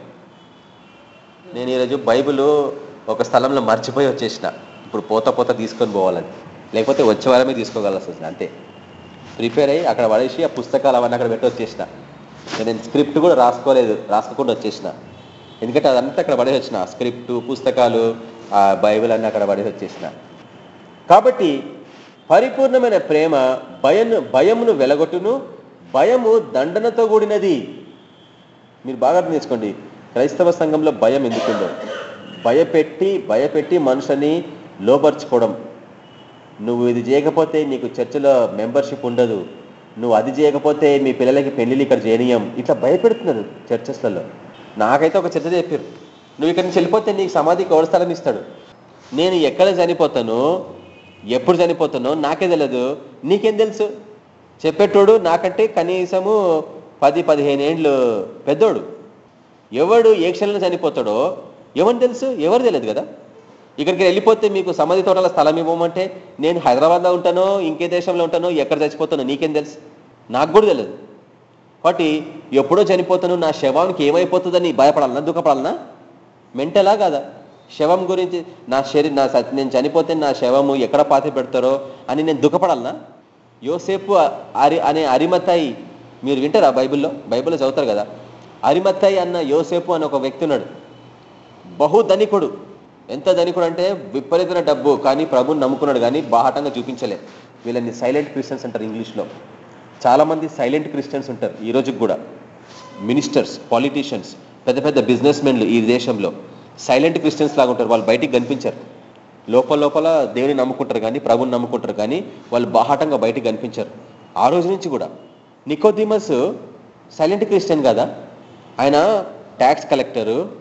నేను ఈరోజు బైబిల్ ఒక స్థలంలో మర్చిపోయి వచ్చేసిన. ఇప్పుడు పోత పోత తీసుకొని పోవాలని. లేకపోతే వచ్చే వారమే తీసుకోగలసి వస్తుంది అంతే. ప్రిపేర్ అయ్యి అక్కడ పడేసి ఆ పుస్తకాలు అవన్నీ అక్కడ పెట్టి వచ్చేసిన. నేను స్క్రిప్ట్ కూడా రాసుకోలేదు రాసుకోకుండా వచ్చేసిన. ఎందుకంటే అదంతా అక్కడ పడేసి వచ్చిన. స్క్రిప్ట్ పుస్తకాలు ఆ బైబిల్ అన్నీ అక్కడ పడేసి వచ్చేసిన. కాబట్టి పరిపూర్ణమైన ప్రేమ భయను భయమును వెలగొట్టును భయము దండనతో కూడినది. మీరు బాగా అర్థం చేసుకోండి. క్రైస్తవ సంఘంలో భయం ఎందుకుందో భయపెట్టి భయపెట్టి మనుషుని లోపరుచుకోవడం. నువ్వు ఇది చేయకపోతే నీకు చర్చలో మెంబర్షిప్ ఉండదు. నువ్వు అది చేయకపోతే మీ పిల్లలకి పెళ్ళిళ్ళు ఇక్కడ చేయనీయం. ఇట్లా భయపెడుతున్నారు చర్చస్లలో. నాకైతే ఒక చర్చ చెప్పారు నువ్వు ఇక్కడ నుంచి వెళ్ళిపోతే నీకు సమాధికి ఎవరు స్థలం ఇస్తాడు. నేను ఎక్కడ చనిపోతాను ఎప్పుడు చనిపోతానో నాకే తెలియదు నీకేం తెలుసు? చెప్పేటోడు నాకంటే కనీసము పది పదిహేను ఏండ్లు పెద్దోడు. ఎవడు ఏ క్షణంలో చనిపోతాడో ఎవరు తెలుసు? ఎవరు తెలియదు కదా? ఇక్కడికి వెళ్ళిపోతే మీకు సమాధి తోటల స్థలం ఇవ్వమంటే నేను హైదరాబాద్లో ఉంటానో ఇంకే దేశంలో ఉంటానో ఎక్కడ చచ్చిపోతానో నీకేం తెలుసు? నాకు కూడా తెలియదు కాబట్టి ఎప్పుడో చనిపోతాను నా శవానికి ఏమైపోతుందని భయపడాలన్నా దుఃఖపడాలనా? మెంటలా కాదా? శవం గురించి నా శరీ నా నేను చనిపోతే నా శవము ఎక్కడ పాతి పెడతారో అని నేను దుఃఖపడాలనా? యోసేపు అరి అనే అరిమతాయి మీరు వింటారా బైబిల్లో? బైబిల్లో చదువుతారు కదా. అరిమత్తాయి అన్న యోసేపు అని ఒక వ్యక్తి ఉన్నాడు. బహు ధనికుడు. ఎంత ధనికుడు అంటే విపరీతమైన డబ్బు కానీ ప్రభుని నమ్ముకున్నాడు కానీ బాహటంగా చూపించలే. వీళ్ళని సైలెంట్ క్రిస్టియన్స్ అంటారు ఇంగ్లీష్లో. చాలామంది సైలెంట్ క్రిస్టియన్స్ ఉంటారు ఈ రోజుకి కూడా. Ministers politicians. పెద్ద పెద్ద బిజినెస్ మెన్లు ఈ దేశంలో సైలెంట్ క్రిస్టియన్స్ లాగా ఉంటారు. వాళ్ళు బయటికి కనిపించారు. లోపల లోపల దేవుని నమ్ముకుంటారు కానీ ప్రభుని నమ్ముకుంటారు కానీ వాళ్ళు బాహాటంగా బయటికి కనిపించారు. ఆ రోజు నుంచి కూడా నికోదిమస్ సైలెంట్ క్రిస్టియన్ కదా? ఆయన ట్యాక్స్ కలెక్టరు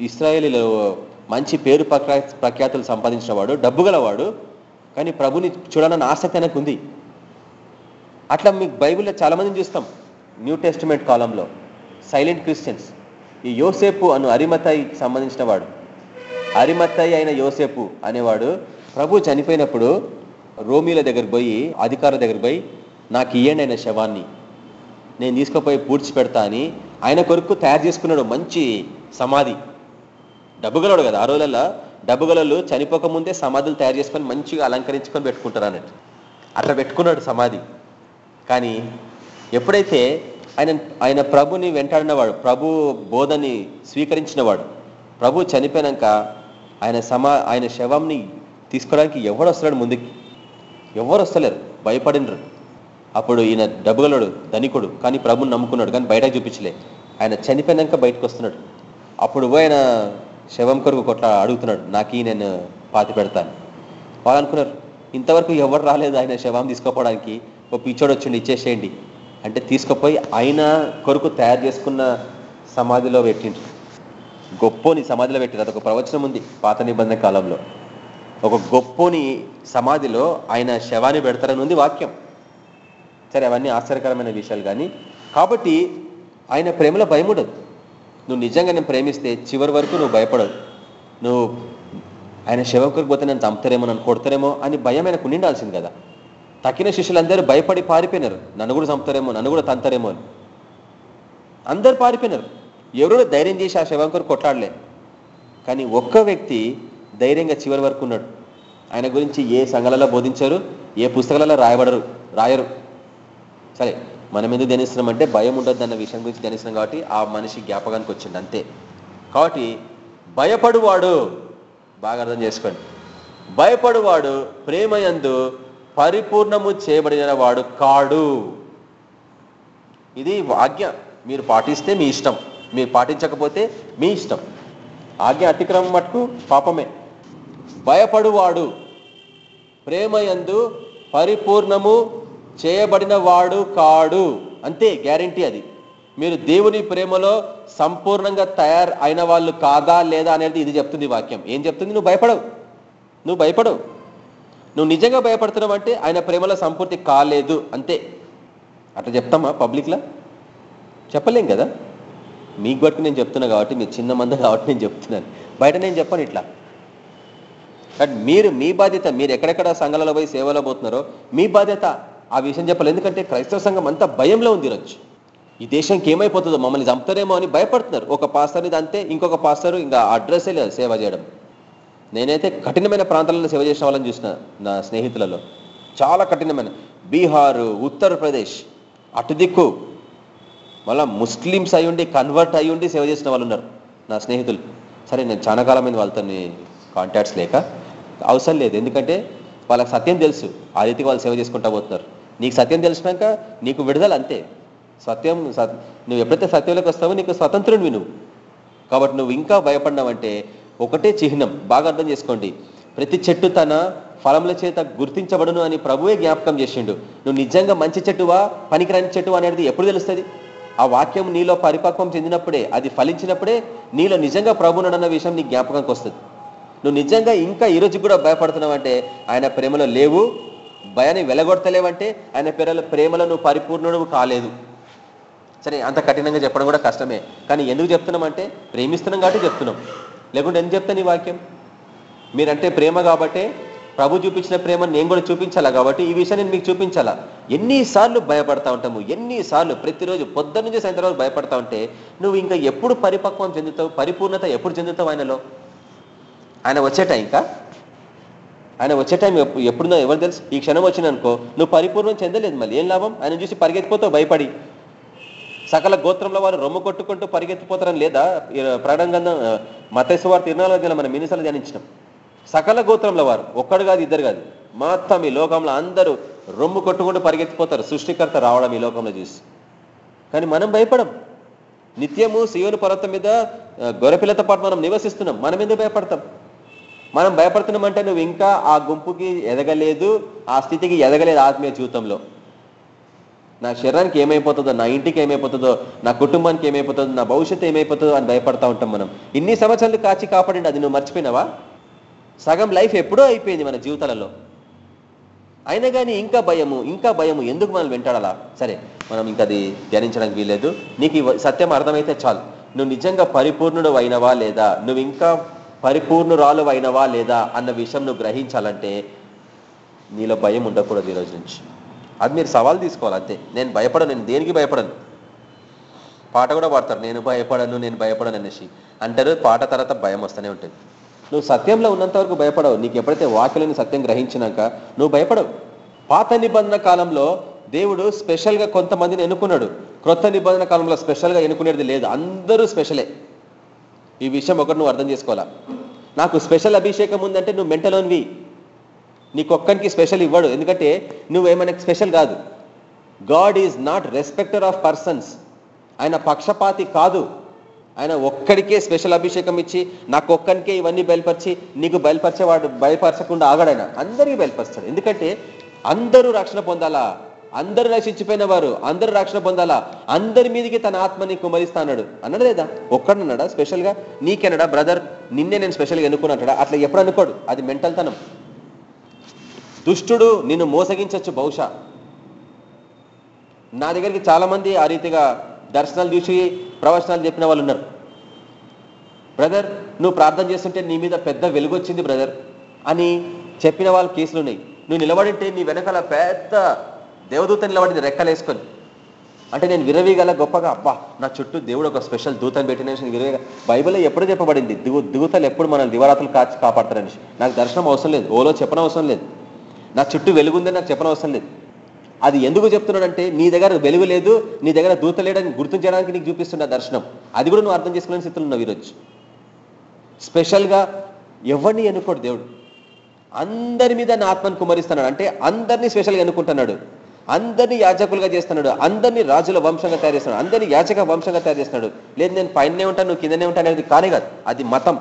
ఇస్రాయేలీలో మంచి పేరు ప్రఖ్యాతులు సంపాదించిన వాడు డబ్బు గలవాడు కానీ ప్రభుని చూడాలని ఆసక్తి ఆయనకు ఉంది. అట్లా మీకు బైబిల్లో చాలామందిని చూస్తాం. న్యూ టెస్టిమెంట్ కాలంలో. సైలెంట్ క్రిస్టియన్స్ ఈ యోసేపు అను అరిమతాయి సంబంధించిన వాడు. అరిమత్తాయి అయిన యోసేపు అనేవాడు ప్రభు చనిపోయినప్పుడు రోమీల దగ్గర పోయి అధికారుల దగ్గర పోయి నాకు ఇయ్యండి ఆయన శవాన్ని. నేను తీసుకుపోయి పూడ్చి పెడతా అని ఆయన కొరకు తయారు చేసుకున్నాడు మంచి సమాధి. డబ్బుగలడు కదా. ఆ రోజులలో డబ్బుగలలు చనిపోకముందే సమాధులు తయారు చేసుకొని మంచిగా అలంకరించుకొని పెట్టుకుంటారు అన్నట్టు. అట్లా పెట్టుకున్నాడు సమాధి. కానీ ఎప్పుడైతే ఆయన ఆయన ప్రభుని వెంటాడినవాడు ప్రభు బోధని స్వీకరించినవాడు. ప్రభు చనిపోయినాక ఆయన సమా ఆయన శవంని తీసుకోవడానికి ఎవడు వస్తున్నాడు ముందుకి. ఎవరు వస్తలేరు భయపడినరు. అప్పుడు ఈయన డబ్బుగలడు ధనికుడు కానీ ప్రభుని నమ్ముకున్నాడు కానీ బయటకు చూపించలే. ఆయన చనిపోయినాక బయటకు వస్తున్నాడు. అప్పుడు ఆయన శవం కొరకు కొట్ల అడుగుతున్నాడు నాకు నేను పాతి పెడతాను. వాళ్ళు అనుకున్నారు ఇంతవరకు ఎవరు రాలేదు ఆయన శవం తీసుకోపోవడానికి ఓ పిచ్చోడు వచ్చిండి ఇచ్చేసేయండి. అంటే తీసుకుపోయి ఆయన కొరకు తయారు చేసుకున్న సమాధిలో పెట్టిండ్రు. గొప్పోని సమాధిలో పెట్టిండ్రు అదొక ప్రవచనం ఉంది పాత నిబంధన కాలంలో. ఒక గొప్పోని సమాధిలో ఆయన శవాన్ని పెడతారని ఉంది వాక్యం. సరే అవన్నీ ఆశ్చర్యకరమైన విషయాలు కానీ కాబట్టి ఆయన ప్రేమలో భయం ఉండదు. నువ్వు నిజంగా నేను ప్రేమిస్తే చివరి వరకు నువ్వు భయపడదు నువ్వు ఆయన శివకుడికి పోతే నన్ను చంపుతారేమో నన్ను కొడతారేమో అని భయం ఆయనకు ఉండాల్సింది కదా. తక్కిన శిష్యులందరూ భయపడి పారిపోయినారు. నన్ను కూడా చంపుతారేమో నన్ను కూడా తంతారేమో అని. అందరు పారిపోయినారు. ఎవరు ధైర్యం చేసి ఆ శివంకర్ కొట్లాడలే. కానీ ఒక్క వ్యక్తి ధైర్యంగా చివరి వరకు ఉన్నాడు. ఆయన గురించి ఏ సంఘాలలో బోధించారు ఏ పుస్తకాలలో రాయబడరు రాయరు. సరే మనం ఎందుకు ధ్యానిస్తున్నాం అంటే భయం ఉండదు అన్న విషయం గురించి ధ్యానిస్తున్నాం కాబట్టి ఆ మనిషి జ్ఞాపకానికి వచ్చింది అంతే. కాబట్టి భయపడువాడు బాగా అర్థం చేసుకోండి. భయపడువాడు ప్రేమయందు పరిపూర్ణము చేయబడిన వాడు కాడు. ఇది ఆజ్ఞ. మీరు పాటిస్తే మీ ఇష్టం. మీరు పాటించకపోతే మీ ఇష్టం. ఆజ్ఞ అతిక్రమం మటుకు పాపమే. భయపడువాడు ప్రేమయందు పరిపూర్ణము చేయబడిన వాడు కాడు. అంతే గ్యారంటీ అది. మీరు దేవుని ప్రేమలో సంపూర్ణంగా తయారు అయిన వాళ్ళు కాదా లేదా అనేది ఇది చెప్తుంది వాక్యం. ఏం చెప్తుంది? నువ్వు భయపడవు. నువ్వు భయపడవు. నువ్వు నిజంగా భయపడుతున్నావు అంటే ఆయన ప్రేమలో సంపూర్తి కాలేదు అంతే. అట్లా చెప్తామా పబ్లిక్లో? చెప్పలేం కదా? మీకు బట్టి నేను చెప్తున్నా కాబట్టి మీరు చిన్న మంది కాబట్టి నేను చెప్తున్నాను. బయట నేను చెప్పను ఇట్లా. బట్ మీరు మీ బాధ్యత మీరు ఎక్కడెక్కడ సంఘాలలో పోయి సేవలో పోతున్నారో మీ బాధ్యత ఆ విషయం చెప్పాలి. ఎందుకంటే క్రైస్తవ సంఘం అంతా భయంలో ఉంది ఈరోజు. ఈ దేశంకి ఏమైపోతుందో మమ్మల్ని చంపుతారేమో అని భయపడుతున్నారు. ఒక పాస్టర్ని అంతే ఇంకొక పాస్టర్ ఇంకా అడ్రస్సే లేదు సేవ చేయడం. నేనైతే కఠినమైన ప్రాంతాలను సేవ చేసిన వాళ్ళని చూసిన నా స్నేహితులలో చాలా కఠినమైన. బీహారు ఉత్తరప్రదేశ్ అటు దిక్కు మళ్ళీ ముస్లిమ్స్ అయ్యుండి కన్వర్ట్ అయ్యుండి సేవ చేసిన వాళ్ళు ఉన్నారు నా స్నేహితులు. సరే నేను చాలా కాలమైన వాళ్ళతో కాంటాక్ట్స్ లేక. అవసరం లేదు ఎందుకంటే వాళ్ళకి సత్యం తెలుసు. ఆ రీతికి వాళ్ళు సేవ చేసుకుంటా పోతున్నారు. నీకు సత్యం తెలిసినాక నీకు విడుదల అంతే. సత్యం నువ్వు ఎప్పుడైతే సత్యంలోకి వస్తావో నీకు స్వతంత్రుడివి నువ్వు. కాబట్టి నువ్వు ఇంకా భయపడినావంటే ఒకటే చిహ్నం. బాగా అర్థం చేసుకోండి. ప్రతి చెట్టు తన ఫలముల చేత గుర్తించబడును అని ప్రభువే జ్ఞాపకం చేసిండు. నువ్వు నిజంగా మంచి చెట్టువా పనికిరాని చెట్టు అనేది ఎప్పుడు తెలుస్తుంది? ఆ వాక్యం నీలో పరిపక్వం చెందినప్పుడే అది ఫలించినప్పుడే నీలో నిజంగా ప్రభునడన్న విషయం నీ జ్ఞాపకంకి వస్తుంది. నువ్వు నిజంగా ఇంకా ఈరోజు కూడా భయపడుతున్నావంటే ఆయన ప్రేమలో లేవు భయాన్ని వెలగొడతలేవంటే ఆయన పేరల ప్రేమలో నువ్వు పరిపూర్ణుడు కాలేదు. సరే అంత కఠినంగా చెప్పడం కూడా కష్టమే. కానీ ఎందుకు చెప్తున్నామంటే ప్రేమిస్తున్నాం కాబట్టి చెప్తున్నాం. లేకుంటే ఎందుకు చెప్తాను ఈ వాక్యం? మీరంటే ప్రేమ కాబట్టే ప్రభు చూపించిన ప్రేమ నేను కూడా చూపించాలా కాబట్టి ఈ విషయాన్ని మీకు చూపించాలా? ఎన్నిసార్లు భయపడతా ఉంటాము ఎన్నిసార్లు? ప్రతిరోజు పొద్దు నుంచి సాయంత్రం రోజు భయపడతా ఉంటే నువ్వు ఇంకా ఎప్పుడు పరిపక్వం చెందుతావు పరిపూర్ణత ఎప్పుడు చెందుతావు ఆయనలో? ఆయన వచ్చేట ఇంకా ఆయన వచ్చే టైం ఎప్పుడున్నా ఎవరు తెలుసు? ఈ క్షణం వచ్చిందనుకో నువ్వు పరిపూర్ణం చెందలేదు మళ్ళీ. ఏం లాభం? ఆయన చూసి పరిగెత్తిపోతావు భయపడి. సకల గోత్రంలో వారు రొమ్ము కొట్టుకుంటూ పరిగెత్తిపోతారని లేదా ప్రాణంగంధం మతేశ్వార్ తిరునాలో మన మినిసలు ధ్యానించినాం. సకల గోత్రంలో వారు ఒక్కడు కాదు ఇద్దరు కాదు మొత్తం ఈ లోకంలో అందరూ రొమ్ము కొట్టుకుంటూ పరిగెత్తిపోతారు. సృష్టికర్త రావడం ఈ లోకంలో చూసి. కానీ మనం భయపడం. నిత్యము శివుని పర్వతం మీద గొరపిల్లతో పాటు మనం నివసిస్తున్నాం. మనం ఎందుకు భయపడతాం? మనం భయపడుతున్నాం అంటే నువ్వు ఇంకా ఆ గుంపుకి ఎదగలేదు ఆ స్థితికి ఎదగలేదు ఆత్మీయ జీవితంలో. నా శరీరానికి ఏమైపోతుందో నా ఇంటికి ఏమైపోతుందో నా కుటుంబానికి ఏమైపోతుందో నా భవిష్యత్తు ఏమైపోతుందో అని భయపడతా ఉంటాం మనం. ఇన్ని సంవత్సరాలు కాచి కాపాడండి అది నువ్వు మర్చిపోయినావా? సగం లైఫ్ ఎప్పుడో అయిపోయింది మన జీవితాలలో. అయినా కానీ ఇంకా భయము ఇంకా భయము ఎందుకు మనం వెంటాడాలా? సరే మనం ఇంకా అది ధ్యానించడానికి వీల్లేదు. నీకు సత్యం అర్థమైతే చాలు. నువ్వు నిజంగా పరిపూర్ణుడు అయినవా లేదా? నువ్వు ఇంకా పరిపూర్ణురాలు అయినవా లేదా? అన్న విషయం నువ్వు గ్రహించాలంటే నీలో భయం ఉండకూడదు ఈరోజు నుంచి. అది మీరు సవాల్ తీసుకోవాలి అంతే. నేను భయపడను నేను దేనికి భయపడను? పాట కూడా పాడతారు నేను భయపడను నేను భయపడను అనేసి. అంటారు పాట తర్వాత భయం వస్తూనే ఉంటుంది. నువ్వు సత్యంలో ఉన్నంత వరకు భయపడవు. నీకు ఎప్పుడైతే వాక్యలని సత్యం గ్రహించినాక నువ్వు భయపడవు. పాత నిబంధన కాలంలో దేవుడు స్పెషల్గా కొంతమందిని ఎన్నుకున్నాడు. క్రొత్త నిబంధన కాలంలో స్పెషల్గా ఎన్నుకునేది లేదు. అందరూ స్పెషలే. ఈ విషయం ఒకటి నువ్వు అర్థం చేసుకోవాలా? నాకు స్పెషల్ అభిషేకం ఉందంటే నువ్వు మెంటలోన్వి నీకొక్కరికి స్పెషల్ ఇవ్వడు. ఎందుకంటే నువ్వేమైనా స్పెషల్ కాదు. God is not respecter of persons ఆయన పక్షపాతి కాదు. ఆయన ఒక్కడికే స్పెషల్ అభిషేకం ఇచ్చి నాకు ఒక్కడికే ఇవన్నీ బయలుపరిచి నీకు బయలుపరిచేవాడు బయలుపరచకుండా ఆగాడైనా అందరికీ బయలుపరుస్తాడు. ఎందుకంటే అందరూ రక్షణ పొందాలా? అందరూ రక్షించిపోయిన వారు అందరూ రక్షణ పొందాలా? అందరి మీదకి తన ఆత్మని కుమరిస్తాడు అన్నాడు లేదా? ఒక్కడన్నాడా స్పెషల్గా నీకెనడా బ్రదర్ నిన్నే నేను స్పెషల్గా ఎన్నుకున్నట్టడా అట్లా ఎప్పుడు అనుకోడు. అది మెంటల్ తనం దుష్టుడు నిన్ను మోసగించవచ్చు బహుశా. నా దగ్గరికి చాలామంది ఆ రీతిగా దర్శనాలు చూసి ప్రవచనాలు చెప్పిన వాళ్ళు ఉన్నారు. బ్రదర్ నువ్వు ప్రార్థన చేస్తుంటే నీ మీద పెద్ద వెలుగు వచ్చింది బ్రదర్ అని చెప్పిన వాళ్ళ కేసులు ఉన్నాయి. నువ్వు నిలబడింటే నీ వెనకాల పెద్ద దేవదూత నిలబడింది రెక్కలేసుకొని. అంటే నేను విరవీగల గొప్పగా అబ్బా నా చుట్టూ దేవుడు ఒక స్పెషల్ దూతను పెట్టిన విరవీగ బైబిల్లో ఎప్పుడు చెప్పబడింది దిగు దూతలు ఎప్పుడు మనల్ని దివరాత్రులు కాచి కాపాడతారని. నాకు దర్శనం అవసరం లేదు ఓలో చెప్పనవసరం లేదు. నా చుట్టూ వెలుగుందని నాకు చెప్పనవసరం లేదు. అది ఎందుకు చెప్తున్నాడంటే నీ దగ్గర వెలుగు లేదు నీ దగ్గర దూత లేడని గుర్తించడానికి నీకు చూపిస్తున్న దర్శనం. అది కూడా నువ్వు అర్థం చేసుకునే స్థితిలో ఉన్నావు ఈరోజు. స్పెషల్గా ఎవరిని ఎన్నుకోడు దేవుడు? అందరి మీద నా ఆత్మను కుమరిస్తున్నాడు అంటే అందరినీ స్పెషల్గా ఎన్నుకుంటున్నాడు. అందరినీ యాజకులుగా చేస్తున్నాడు. అందరినీ రాజుల వంశంగా తయారు చేస్తున్నాడు. అందరినీ యాచక వంశంగా తయారు చేస్తున్నాడు. లేదు నేను పైనే ఉంటాను నువ్వు కిందనే ఉంటాను అనేది కానే కాదు. అది మతం.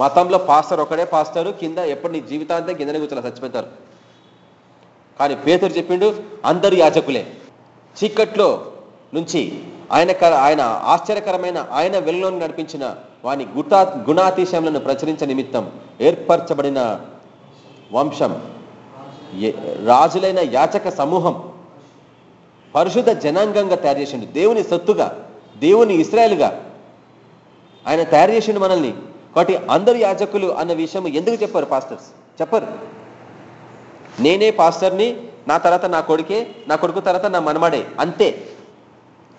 మతంలో పాస్టర్ ఒకడే పాస్టరు కింద ఎప్పుడు నీ జీవితాంతం కిందనే కూర్చోాలి చచ్చిపోతారు. కానీ పేతురు చెప్పిండు అందరు యాజకులే. చీకట్లో నుంచి ఆయన ఆయన ఆశ్చర్యకరమైన ఆయన వెలుగులోని నడిపించిన వాని గుటా గుణాతిశయములను ప్రచురించ నిమిత్తం ఏర్పరచబడిన వంశం రాజులైన యాచక సమూహం పరిశుద్ధ జనాంగంగా తయారు చేసిండు. దేవుని సొత్తుగా దేవుని ఇస్రాయల్గా ఆయన తయారు చేసిండు మనల్ని. కాబట్టి అందరు యాజకులు అన్న విషయం ఎందుకు చెప్పారు పాస్టర్స్ చెప్పరు. నేనే పాస్టర్ని నా తర్వాత నా కొడుకే నా కొడుకు తర్వాత నా మనమడే అంతే.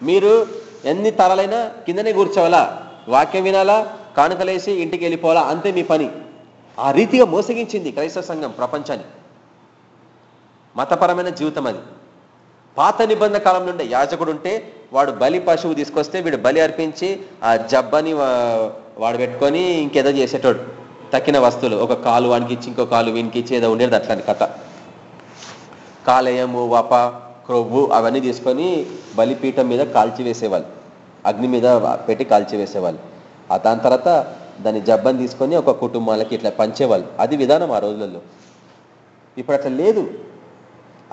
మీరు ఎన్ని తరాలైనా కిందనే కూర్చోవాలా? వాక్యం వినాలా? కానుకలేసి ఇంటికి వెళ్ళిపోవాలా? అంతే మీ పని. ఆ రీతిగా మోసగించింది క్రైస్తవ సంఘం ప్రపంచాన్ని. మతపరమైన జీవితం అది. పాత నిబంధన కాలం నుండి యాజకుడు ఉంటే వాడు బలి పశువు తీసుకొస్తే వీడు బలి అర్పించి ఆ జబ్బని వాడు పెట్టుకొని ఇంకేదో చేసేటోడు. తక్కిన వస్తువులు. ఒక కాలు వానికి ఇచ్చి ఇంకో కాలు వీనికి ఇచ్చి ఏదో ఉండేది అట్లాంటి కథ. కాలేయము వప క్రొవ్వు అవన్నీ తీసుకొని బలిపీఠం మీద కాల్చి వేసేవాళ్ళు. అగ్ని మీద పెట్టి కాల్చి వేసేవాళ్ళు. ఆ దాని తర్వాత దాన్ని జబ్బని తీసుకొని ఒక కుటుంబాలకి ఇట్లా పంచేవాళ్ళు. అది విధానం ఆ రోజులలో. ఇప్పుడు అట్లా లేదు.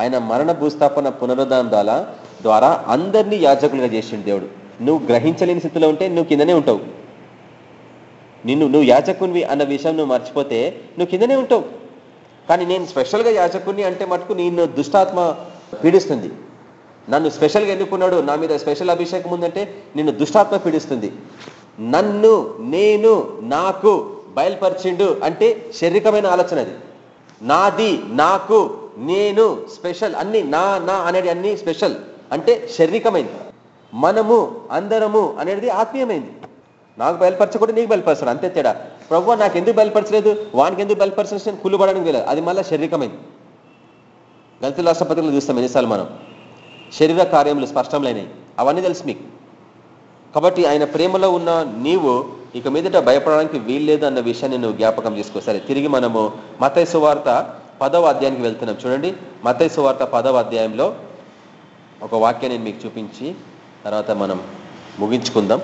ఆయన మరణ భూస్థాపన పునరుద్ధానం ద్వారా ద్వారా అందరినీ యాజకులుగా చేసిండు దేవుడు. నువ్వు గ్రహించలేని స్థితిలో ఉంటే నువ్వు కిందనే ఉంటావు. నిన్ను నువ్వు యాచకునివి అన్న విషయం నువ్వు మర్చిపోతే నువ్వు కిందనే ఉంటావు. కానీ నేను స్పెషల్గా యాచకుని అంటే మటుకు నిన్ను దుష్టాత్మ పీడిస్తుంది. నన్ను స్పెషల్గా ఎన్నుకున్నాడు? నా మీద స్పెషల్ అభిషేకం ఉందంటే నిన్ను దుష్టాత్మ పీడిస్తుంది. నన్ను నేను నాకు బయలుపరిచిండు అంటే శారీరకమైన ఆలోచన అది. నాది నాకు నేను స్పెషల్ అన్ని నా నా అనేది అన్ని స్పెషల్ అంటే శారీరకమైంది. మనము అందరము అనేది ఆత్మీయమైంది. నాకు బయలుపరచకూడదు నీకు బయలుపరచాడు అంతే తేడా. ప్రభు నాకు ఎందుకు బయలుపరచలేదు? వానికి ఎందుకు బయలుపరచలేదు నేను కుళ్ళుపడడానికి వెళ్ళదు అది మళ్ళీ శారీరకమైంది. గల్తీ రాష్ట్రపతిలో చూస్తాం ఎన్నిసార్లు మనం. శరీర కార్యములు స్పష్టంలైనవి అవన్నీ తెలుసు మీకు. కాబట్టి ఆయన ప్రేమలో ఉన్న నీవు ఇక మీదట భయపడడానికి వీల్లేదు అన్న విషయాన్ని నువ్వు జ్ఞాపకం చేసుకో. సరే తిరిగి మనము మతైసు సువార్త పదవ అధ్యాయానికి వెళ్తున్నాం. చూడండి మతైసు వార్త పదవ అధ్యాయంలో ఒక వాక్యాన్ని మీకు చూపించి తర్వాత మనం ముగించుకుందాం.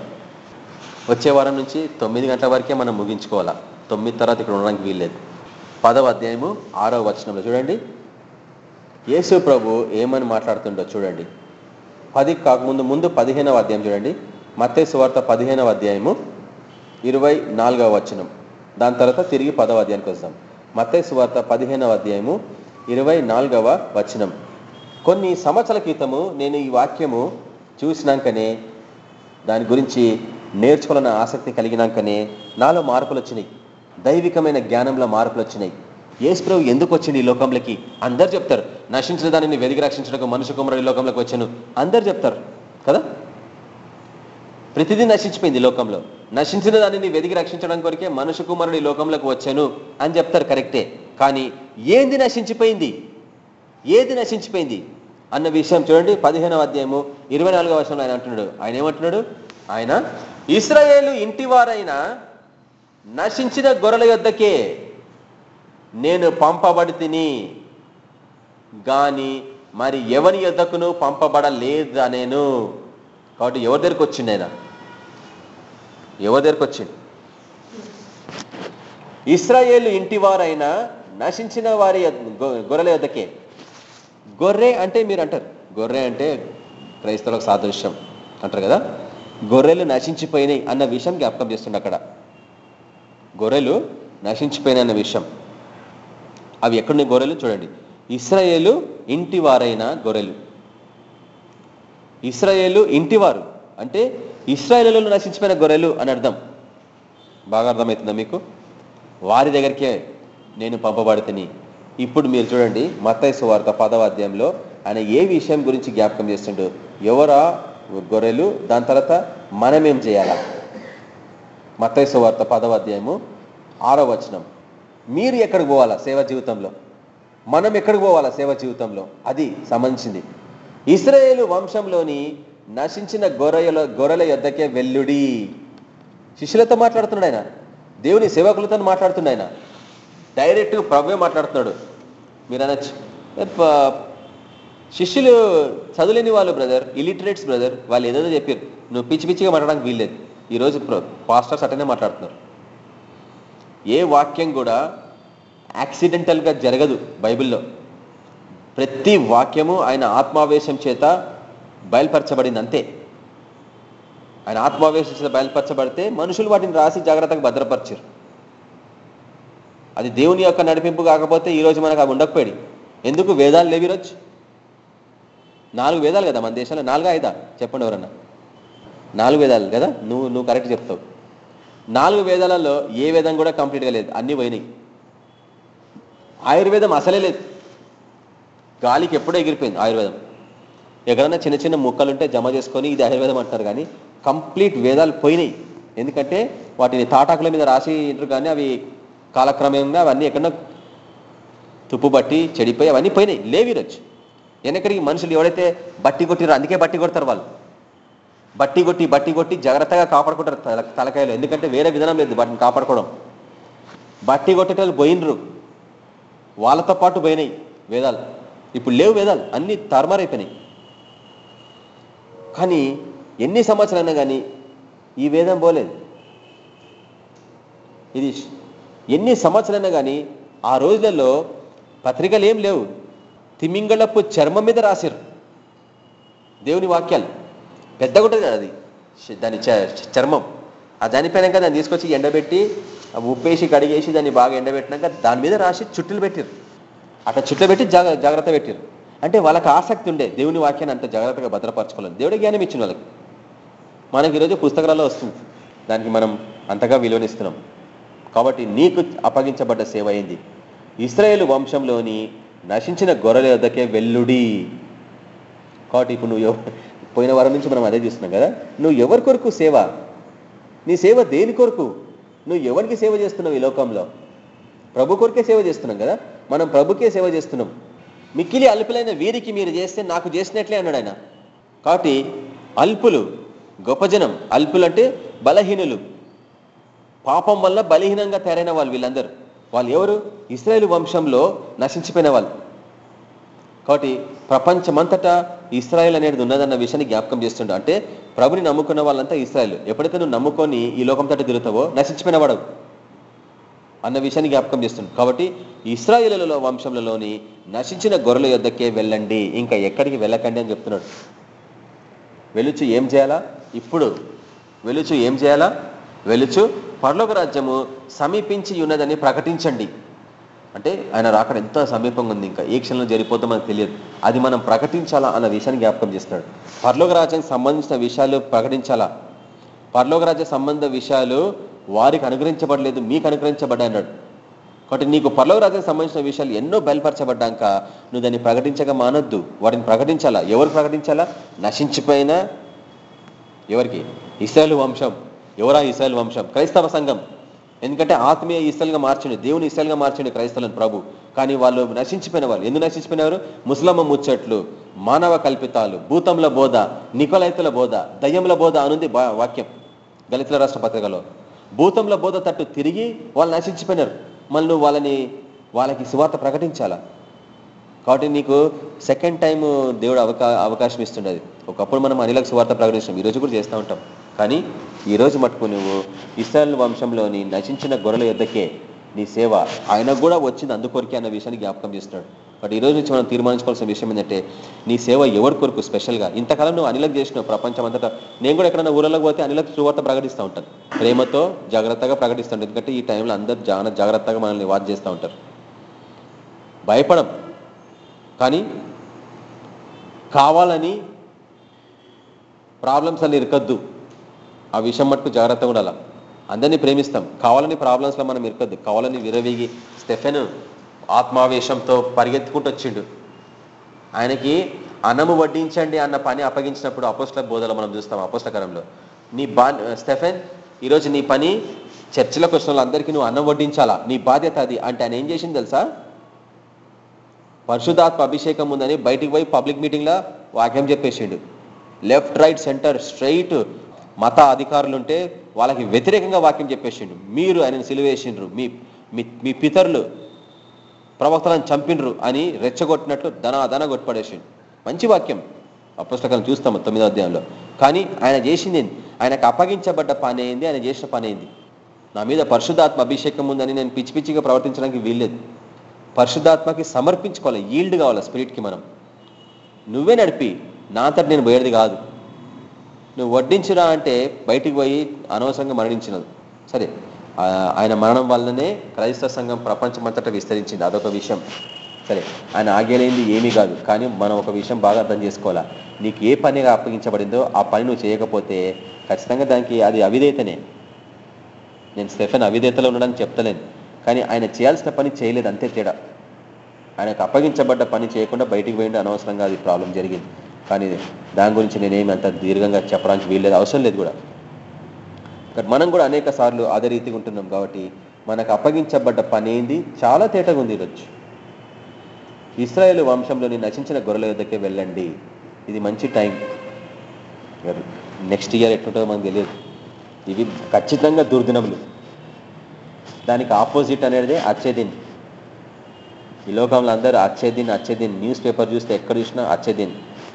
వచ్చే వారం నుంచి తొమ్మిది గంటల వరకే మనం ముగించుకోవాలా. తొమ్మిది తర్వాత ఇక్కడ ఉండడానికి వీల్లేదు. పదవ అధ్యాయము ఆరవ వచనంలో చూడండి. యేసు ప్రభు ఏమని మాట్లాడుతుండో చూడండి. పది కాకముందు ముందు పదిహేనవ అధ్యాయం చూడండి. మత్తేసు వార్త పదిహేనవ అధ్యాయము ఇరవై నాలుగవ వచనం. దాని తర్వాత తిరిగి పదవ అధ్యాయానికి వస్తాం. మత్తేసు వార్త పదిహేనవ అధ్యాయము ఇరవై నాలుగవ వచనం. కొన్ని సంవత్సరాల క్రితము నేను ఈ వాక్యము చూసినాకనే దాని గురించి నేర్చుకోవాలన్న ఆసక్తి కలిగినాకనే నాలో మార్పులు వచ్చినాయి దైవికమైన జ్ఞానంలో మార్పులు వచ్చినాయి ఏసుప్రభు ఎందుకు వచ్చింది ఈ లోకంలోకి? అందరు చెప్తారు. నశించిన దానిని వెలిగి రక్షించడానికి మనుషు కుమారుడు ఈ లోకంలోకి వచ్చాను. అందరు చెప్తారు. కదా? ప్రతిదీ నశించిపోయింది లోకంలో. నశించిన దానిని వెదిగి రక్షించడం కొరికే మనుషు కుమారుడు ఈ లోకంలోకి వచ్చాను అని చెప్తారు కరెక్టే. కానీ ఏంది నశించిపోయింది? ఏది నశించిపోయింది? అన్న విషయం చూడండి. పదిహేనవ అధ్యాయము ఇరవై నాలుగవ వర్షంలో ఆయన అంటున్నాడు. ఆయన ఏమంటున్నాడు ఆయన ఇస్రాయేలు ఇంటివారైన నశించిన గొర్రెల యొద్దకే నేను పంపబడి తిని గాని మరి ఎవరి యొద్దకును పంపబడలేదు నేను. కాబట్టి ఎవరి దగ్గరికి వచ్చింది ఆయన? ఎవరి దగ్గరికి వచ్చిండు? ఇస్రాయేలు ఇంటివారైనా నశించిన వారి గొర్రెల యొద్దకే. గొర్రె అంటే మీరు అంటారు. గొర్రె అంటే క్రైస్తవులకు సాదృశ్యం అంటారు కదా? గొర్రెలు నశించిపోయినాయి అన్న విషయం జ్ఞాపకం చేస్తుండే అక్కడ. గొర్రెలు నశించిపోయినాయి అన్న విషయం. అవి ఎక్కడున్నాయి గొర్రెలు చూడండి. ఇస్రాయేలు ఇంటి వారైన గొర్రెలు. ఇస్రాయేలు ఇంటివారు అంటే ఇస్రాయేలు నశించిపోయిన గొర్రెలు అని అర్థం. బాగా అర్థమవుతుందా మీకు? వారి దగ్గరికే నేను పంపబడితేని. ఇప్పుడు మీరు చూడండి మత్తైసు వార్త పదవ అధ్యాయంలో ఆయన ఏ విషయం గురించి జ్ఞాపకం చేస్తుండో? ఎవరా గొర్రెలు దాని తర్వాత మనమేం చేయాలా? మత్తైసు వార్త పదవ అధ్యాయము ఆరో వచనం. మీరు ఎక్కడికి పోవాలా సేవ జీవితంలో? మనం ఎక్కడికి పోవాలా సేవ జీవితంలో? అది సంబంధించింది. ఇస్రాయేలు వంశంలోని నశించిన గొర్రెల గొర్రెల యొద్దకే వెల్లుడి శిష్యులతో మాట్లాడుతున్నాడు ఆయన. దేవుని సేవకులతో మాట్లాడుతున్నాడు ఆయన. డైరెక్ట్ ప్రభు మాట్లాడుతున్నాడు. మీరు అనొచ్చు. శిష్యులు చదువులేని వాళ్ళు బ్రదర్ ఇలిటరేట్స్ బ్రదర్ వాళ్ళు ఏదో చెప్పారు. నువ్వు పిచ్చి పిచ్చిగా మాట్లాడడానికి వీల్లేదు. ఈరోజు పాస్టర్స్ అటనే మాట్లాడుతున్నారు. ఏ వాక్యం కూడా యాక్సిడెంటల్గా జరగదు బైబిల్లో. ప్రతి వాక్యము ఆయన ఆత్మావేశం చేత బయలుపరచబడింది అంతే ఆయన ఆత్మావేశం చేత బయలుపరచబడితే మనుషులు వాటిని రాసి జాగ్రత్తగా భద్రపరిచారు. అది దేవుని యొక్క నడిపింపు కాకపోతే ఈరోజు మనకు అవి ఉండకపోయాడు ఎందుకు? వేదాలు లేవి రోజు. నాలుగు వేదాలు కదా మన దేశంలో? నాలుగు ఐదా? చెప్పండి ఎవరన్నా. నాలుగు వేదాలు కదా? నువ్వు నువ్వు కరెక్ట్ చెప్తావు. నాలుగు వేదాలలో ఏ వేదం కూడా కంప్లీట్గా లేదు. అన్నీ పోయినాయి. ఆయుర్వేదం అసలే లేదు. గాలికి ఎప్పుడో ఎగిరిపోయింది ఆయుర్వేదం. ఎక్కడన్నా చిన్న చిన్న ముక్కలుంటే జమ చేసుకొని ఇది ఆయుర్వేదం అంటారు కానీ కంప్లీట్ వేదాలు పోయినాయి. ఎందుకంటే వాటిని తాటాకుల మీద రాసి ఇంటారు కానీ అవి కాలక్రమంగా అవన్నీ ఎక్కడన్నా తుప్పుపట్టి చెడిపోయి అవన్నీ పోయినాయి. లేవిరొచ్చు వెనకడికి మనుషులు ఎవడైతే బట్టి కొట్టిరో అందుకే బట్టి కొడతారు వాళ్ళు. బట్టి కొట్టి బట్టి కొట్టి జాగ్రత్తగా కాపాడుకుంటారు తలకాయలు. ఎందుకంటే వేరే విధానం లేదు వాటిని కాపాడుకోవడం. బట్టి కొట్టేటోళ్ళు పోయినరు. వాళ్ళతో పాటు పోయినాయి వేదాలు. ఇప్పుడు లేవు వేదాలు. అన్ని తారుమారైపోయినాయి. కానీ ఎన్ని సంవత్సరాలైనా కానీ ఈ వేదం పోలేదు. ఇది ఎన్ని సంవత్సరాలైనా కానీ ఆ రోజులలో పత్రికలు ఏం లేవు. తిమింగళపు చర్మం మీద రాశారు దేవుని వాక్యాలు. పెద్దగా ఉంటుంది కదా అది. దాని చర్మం. ఆ దానిపైన దాన్ని తీసుకొచ్చి ఎండబెట్టి ఉప్పేసి కడిగేసి దాన్ని బాగా ఎండబెట్టినాక దాని మీద రాసి చుట్టులు పెట్టారు అట్లా చుట్టలు పెట్టి జాగ్రత్త పెట్టారు అంటే వాళ్ళకి ఆసక్తి ఉండే దేవుని వాక్యాన్ని అంత జాగ్రత్తగా భద్రపరచుకోవాలి దేవుడి జ్ఞానం ఇచ్చిన వాళ్ళకి. మనకి ఈరోజు పుస్తకాలలో వస్తుంది. దానికి మనం అంతగా విలువనిస్తున్నాం కాబట్టి నీకు అప్పగించబడ్డ సేవ అయింది ఇస్రాయేల్ వంశంలోని నశించిన గొర్రెల వద్దకే వెల్లుడి కాబట్టి ఇప్పుడు నువ్వు పోయిన వారం నుంచి మనం అదే చూస్తున్నాం కదా నువ్వు ఎవరి కొరకు సేవ? నీ సేవ దేని కొరకు? నువ్వు ఎవరికి సేవ చేస్తున్నావు ఈ లోకంలో? ప్రభు కొరకే సేవ చేస్తున్నాం కదా మనం ప్రభుకే సేవ చేస్తున్నాం. మిక్కిలి అల్పులైన వీరికి మీరు చేస్తే నాకు చేసినట్లే అన్నాడు ఆయన. కాబట్టి అల్పులు గొప్ప జనం అల్పులు అంటే బలహీనులు. పాపం వల్ల బలహీనంగా తయారైన వాళ్ళు వీళ్ళందరూ. వాళ్ళు ఎవరు? ఇస్రాయేల్ వంశంలో నశించిపోయిన వాళ్ళు. కాబట్టి ప్రపంచమంతటా ఇస్రాయల్ అనేది ఉన్నదన్న విషయాన్ని జ్ఞాపకం చేస్తుండ. అంటే ప్రభుని నమ్ముకున్న వాళ్ళంతా ఇస్రాయల్. ఎప్పుడైతే నువ్వు నమ్ముకొని ఈ లోకం తట తిరుగుతావో నశించిపోయిన వాడవు. అన్న విషయాన్ని జ్ఞాపకం చేస్తుంది కాబట్టి ఇస్రాయిలలో వంశంలోని నశించిన గొర్రెల యొద్దకే వెళ్ళండి. ఇంకా ఎక్కడికి వెళ్ళకండి అని చెప్తున్నాడు. వెలుచు ఏం చేయాలా? ఇప్పుడు వెలుచు ఏం చేయాలా? వెలుచు పర్లోక రాజ్యము సమీపించి ఉన్నదని ప్రకటించండి. అంటే ఆయన రాకడ ఎంత సమీపంగా ఉంది ఇంకా? ఏ క్షణంలో జరిగిపోతే మనకు తెలియదు. అది మనం ప్రకటించాలా అన్న విషయాన్ని జ్ఞాపకం చేస్తున్నాడు. పర్లోక రాజ్యానికి సంబంధించిన విషయాలు ప్రకటించాలా? పర్లోక రాజ్య సంబంధ విషయాలు వారికి అనుగ్రహించబడలేదు మీకు అనుగ్రహించబడ్డా అన్నాడు. కాబట్టి నీకు పర్లోక రాజ్యానికి సంబంధించిన విషయాలు ఎన్నో బయలుపరచబడ్డాక నువ్వు దాన్ని ప్రకటించక మానొద్దు. వాటిని ప్రకటించాలా? ఎవరు ప్రకటించాలా? నశించిపోయిన ఎవరికి? ఇస్రాయల్ వంశం. ఎవరా ఇస్రాయల్ వంశం? క్రైస్తవ సంఘం. ఎందుకంటే ఆత్మీయ ఇస్రాయల్గా మార్చండి దేవుని ఇస్రాయల్గా మార్చండి క్రైస్తవులను ప్రభు. కానీ వాళ్ళు నశించిపోయిన వాళ్ళు. ఎందుకు నశించిపోయినారు? ముస్లమ్మ ముచ్చట్లు మానవ కల్పితాలు భూతంల బోధ నికోలైతుల బోధ దయ్యముల బోధ అనుంది వాక్యం. దళితుల రాష్ట్ర పత్రికలో. భూతంల బోధ తట్టు తిరిగి వాళ్ళు నశించిపోయినారు. మళ్ళీ వాళ్ళని వాళ్ళకి సువార్త ప్రకటించాలా? కాబట్టి నీకు సెకండ్ టైం దేవుడు అవకా అవకాశం ఇస్తుండేది. ఒకప్పుడు మనం అనిలకు సువార్త ప్రకటించాం ఈరోజు కూడా చేస్తూ ఉంటాం. కానీ ఈరోజు మటుకు నువ్వు ఇస్రాయల్ వంశంలోని నశించిన గొర్రెల యుద్ధకే నీ సేవ ఆయనకు కూడా వచ్చింది అందుకొరికే అన్న విషయాన్ని జ్ఞాపకం చేస్తున్నాడు. బట్ ఈ రోజు నుంచి మనం తీర్మానించుకోవాల్సిన విషయం ఏంటంటే నీ సేవ ఎవరి కొరకు స్పెషల్గా? ఇంతకాలం నువ్వు అనిలకు చేసినావు ప్రపంచం అంతటా నేను కూడా ఎక్కడైనా ఊళ్ళలోకి పోతే అనిలకు సువార్త ప్రకటిస్తూ ఉంటాను. ప్రేమతో జాగ్రత్తగా ప్రకటిస్తాను ఎందుకంటే ఈ టైంలో అందరు చాలా జాగ్రత్తగా మనల్ని వాచ్ చేస్తూ ఉంటారు. భయపడం. కానీ కావాలని ప్రాబ్లమ్స్ అన్నీ ఇరకద్దు. ఆ విషయం మట్టుకు జాగ్రత్తగా ఉండాలి? అందరినీ ప్రేమిస్తాం. కావాలని ప్రాబ్లమ్స్లో మనం ఇరకద్దు కావాలని విరవీగి స్టెఫెన్ ఆత్మావేశంతో పరిగెత్తుకుంటూ వచ్చిండు. ఆయనకి అన్నము వడ్డించండి అన్న పని అప్పగించినప్పుడు అపోస్ల బోధలో మనం చూస్తాం అపోస్లకరంలో నీ బా స్టెఫెన్ ఈరోజు నీ పని చర్చిలకు వచ్చిన వాళ్ళందరికీ నువ్వు అన్నం వడ్డించాలా? నీ బాధ్యత అది. అంటే ఆయన ఏం చేసింది తెలుసా? పరిశుధాత్మ అభిషేకం ఉందని బయటికి పోయి పబ్లిక్ మీటింగ్లో వాక్యం చెప్పేసిండు. లెఫ్ట్ రైట్ సెంటర్ స్ట్రైట్ మత అధికారులు ఉంటే వాళ్ళకి వ్యతిరేకంగా వాక్యం చెప్పేసిండు. మీరు ఆయనను సిలువేసిండ్రు. మీ మీ పితరులు ప్రవక్తలను చంపిండ్రు అని రెచ్చగొట్టినట్లు ధన ధన కొట్టుపడేసిండు మంచి వాక్యం. ఆ పుస్తకాలను చూస్తాము తొమ్మిదో అధ్యాయంలో. కానీ ఆయన చేసింది ఆయనకు అప్పగించబడ్డ పని అయింది ఆయన చేసిన పని అయింది నా మీద పరిశుద్ధాత్మ అభిషేకం ఉందని నేను పిచ్చి పిచ్చిగా ప్రవర్తించడానికి వీల్లేదు. పరిశుద్ధాత్మకి సమర్పించుకోవాలి. ఈల్డ్ కావాలి స్పిరిట్కి మనం? నువ్వే నడిపి. నా అంతటి నేను పోయేది కాదు. నువ్వు వడ్డించురా అంటే బయటికి పోయి అనవసరంగా మరణించినది. సరే ఆయన మరణం వల్లనే క్రైస్తవ సంఘం ప్రపంచమంతటా విస్తరించింది. అదొక విషయం. సరే ఆయన ఆగేలేంది ఏమీ కాదు. కానీ మనం ఒక విషయం బాగా అర్థం చేసుకోవాలా? నీకు ఏ పనిగా అప్పగించబడిందో ఆ పని నువ్వు చేయకపోతే ఖచ్చితంగా దానికి అది అవిధేతనే నేను స్టెఫెన్ అవిధేతలో ఉండడానికి చెప్తలేను. కానీ ఆయన చేయాల్సిన పని చేయలేదు. అంతే తేడా. ఆయనకు అప్పగించబడ్డ పని చేయకుండా బయటికి పోయిండి అనవసరంగా అది ప్రాబ్లం జరిగింది. కానీ దాని గురించి నేనేమి అంత దీర్ఘంగా చెప్పడానికి వీల్లేదు అవసరం లేదు కూడా. మనం కూడా అనేక సార్లు అదే రీతిగా ఉంటున్నాం కాబట్టి మనకు అప్పగించబడ్డ పని ఏంది? చాలా తేటగా ఉంది ఈరోజు. ఇస్రాయేల్ వంశంలోని నశించిన గొర్రెల యుద్ధకే వెళ్ళండి. ఇది మంచి టైం. నెక్స్ట్ ఇయర్ ఎట్లుంటుందో మనకు తెలియదు. ఇవి ఖచ్చితంగా దుర్దినములు. దానికి ఆపోజిట్ అనేది అచ్చేదింది. ఈ లోకంలో అందరూ అచ్చేదిన్ అచ్చేదిన్ న్యూస్ పేపర్ చూస్తే ఎక్కడ చూసినా అచ్చేదిన్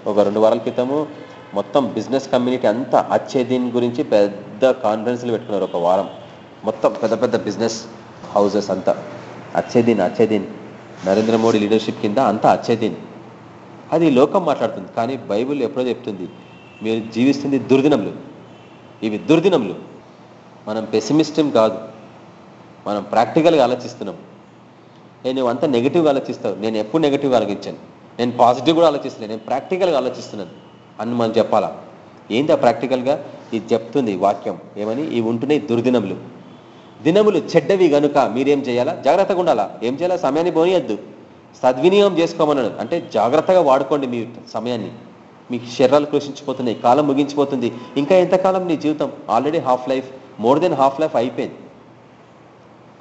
ఒక రెండు వారాల క్రితము మొత్తం బిజినెస్ కమ్యూనిటీ అంతా అచ్చేదిన్ గురించి పెద్ద కాన్ఫరెన్స్లు పెట్టుకున్నారు ఒక వారం. మొత్తం పెద్ద పెద్ద బిజినెస్ హౌజెస్ అంతా. అచ్చేదిన్ అచ్చేదిన్ నరేంద్ర మోడీ లీడర్షిప్ కింద అంతా అచ్చేదిన్ అది లోకం మాట్లాడుతుంది. కానీ బైబుల్ ఎప్పుడో చెప్తుంది మీరు జీవిస్తుంది దుర్దినములు. ఇవి దుర్దినములు. మనం పెసిమిస్టం కాదు. మనం ప్రాక్టికల్గా ఆలోచిస్తున్నాం. నేను అంతా నెగిటివ్గా ఆలోచిస్తావు నేను ఎప్పుడు నెగిటివ్గా ఆలోచించాను. నేను పాజిటివ్ కూడా ఆలోచిస్తున్నాను నేను ప్రాక్టికల్గా ఆలోచిస్తున్నాను. అని మనం చెప్పాలా? ఏంటి ప్రాక్టికల్గా ఇది చెప్తుంది వాక్యం. ఏమని? ఇవి ఉంటున్నాయి దుర్దినములు. దినములు చెడ్డవి గనుక మీరేం చేయాలా? జాగ్రత్తగా ఉండాలా? ఏం చేయాలా? సమయాన్ని పోనీయద్దు. సద్వినియోగం చేసుకోమన్నాడు. అంటే జాగ్రత్తగా వాడుకోండి మీ సమయాన్ని. మీ శరీరాలు కృషించిపోతున్నాయి కాలం ముగించిపోతుంది. ఇంకా ఎంతకాలం నీ జీవితం? Already half life more than half life అయిపోయింది.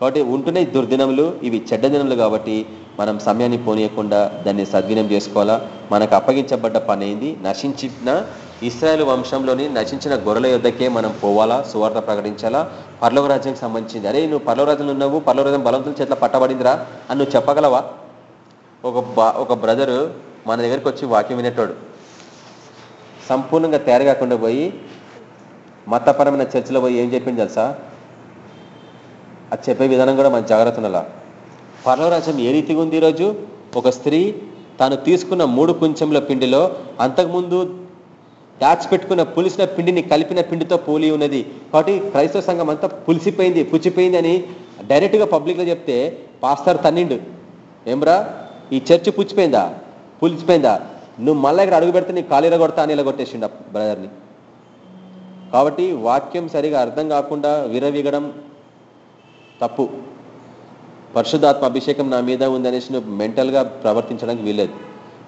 కాబట్టి ఉంటున్నాయి దుర్దినములు ఇవి చెడ్డ దినములు కాబట్టి మనం సమయాన్ని పోనీయకుండా దాన్ని సద్వినం చేసుకోవాలా? మనకు అప్పగించబడ్డ పని అయింది నశించిన ఇస్రాయల్ వంశంలోని నశించిన గొర్రెల యుద్ధకే మనం పోవాలా? సువార్త ప్రకటించాలా? పర్లోక రాజ్యానికి సంబంధించింది. అరే నువ్వు పర్లోక రాజ్యంలో ఉన్నావు పర్లోక రాజ్యం బలవంతుల చేతిలో పట్టబడిందిరా అని నువ్వు చెప్పగలవా? ఒక ఒక బ్రదరు మన దగ్గరికి వచ్చి వాక్యం వినేటోడు. సంపూర్ణంగా తయారు పోయి మతపరమైన చర్చలో పోయి ఏం చెప్పింది తెలుసా? అది చెప్పే విధానం కూడా మన జాగ్రత్త ఉండాలా? పర్వరాజ్యం ఏ రీతిగా ఉంది ఈరోజు? ఒక స్త్రీ తాను తీసుకున్న మూడు కుంచెంల పిండిలో అంతకుముందు దాచిపెట్టుకున్న పులిసిన పిండిని కలిపిన పిండితో పోలి ఉన్నది. కాబట్టి క్రైస్తవ సంఘం అంతా పులిసిపోయింది పుచ్చిపోయింది అని డైరెక్ట్గా పబ్లిక్లో చెప్తే పాస్టర్ తన్నిండు. ఏమ్రా? ఈ చర్చ్ పుచ్చిపోయిందా? పులిచిపోయిందా నువ్వు మళ్ళీ ఇక్కడ అడుగు పెడితే నీ ఖాళీలో కొడతా అని ఇలా కొట్టేసిండు బ్రదర్ని. కాబట్టి వాక్యం సరిగా అర్థం కాకుండా విరవిగడం తప్పు. పరిశుధాత్మ అభిషేకం నా మీద ఉందనేసి నువ్వు మెంటల్గా ప్రవర్తించడానికి వీలేదు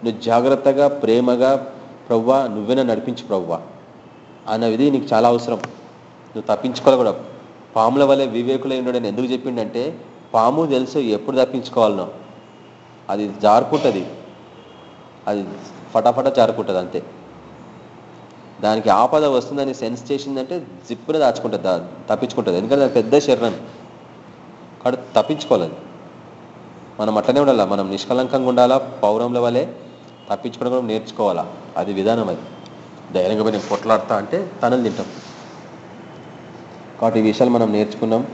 నువ్వు జాగ్రత్తగా ప్రేమగా ప్రవ్వా నువ్వేనా నడిపించు ప్రవ్వా. అన్నది నీకు చాలా అవసరం. నువ్వు తప్పించుకోవాలి కూడా పాముల వల్లే వివేకులై ఉండడని ఎందుకు చెప్పిండంటే పాము తెలుసు ఎప్పుడు తప్పించుకోవాలనో. అది జారుకుంటుంది. అది ఫటాఫట జారుకుంటుంది అంతే. దానికి ఆపద వస్తుందని సెన్స్ చేసిందంటే జిప్పున దాచుకుంటుంది తప్పించుకుంటుంది. ఎందుకంటే పెద్ద శరీరం. కాబట్టి తప్పించుకోవాలి మనం అట్లనే ఉండాలా? మనం నిష్కలంకంగా ఉండాలా? పౌరంల వలె తప్పించుకోవడం కూడా నేర్చుకోవాలా? అది విధానం అది. ధైర్యంగా పోయి నేను కొట్లాడతా అంటే తనలు తింటాం. కాబట్టి ఈ విషయాలు మనం నేర్చుకున్నాం.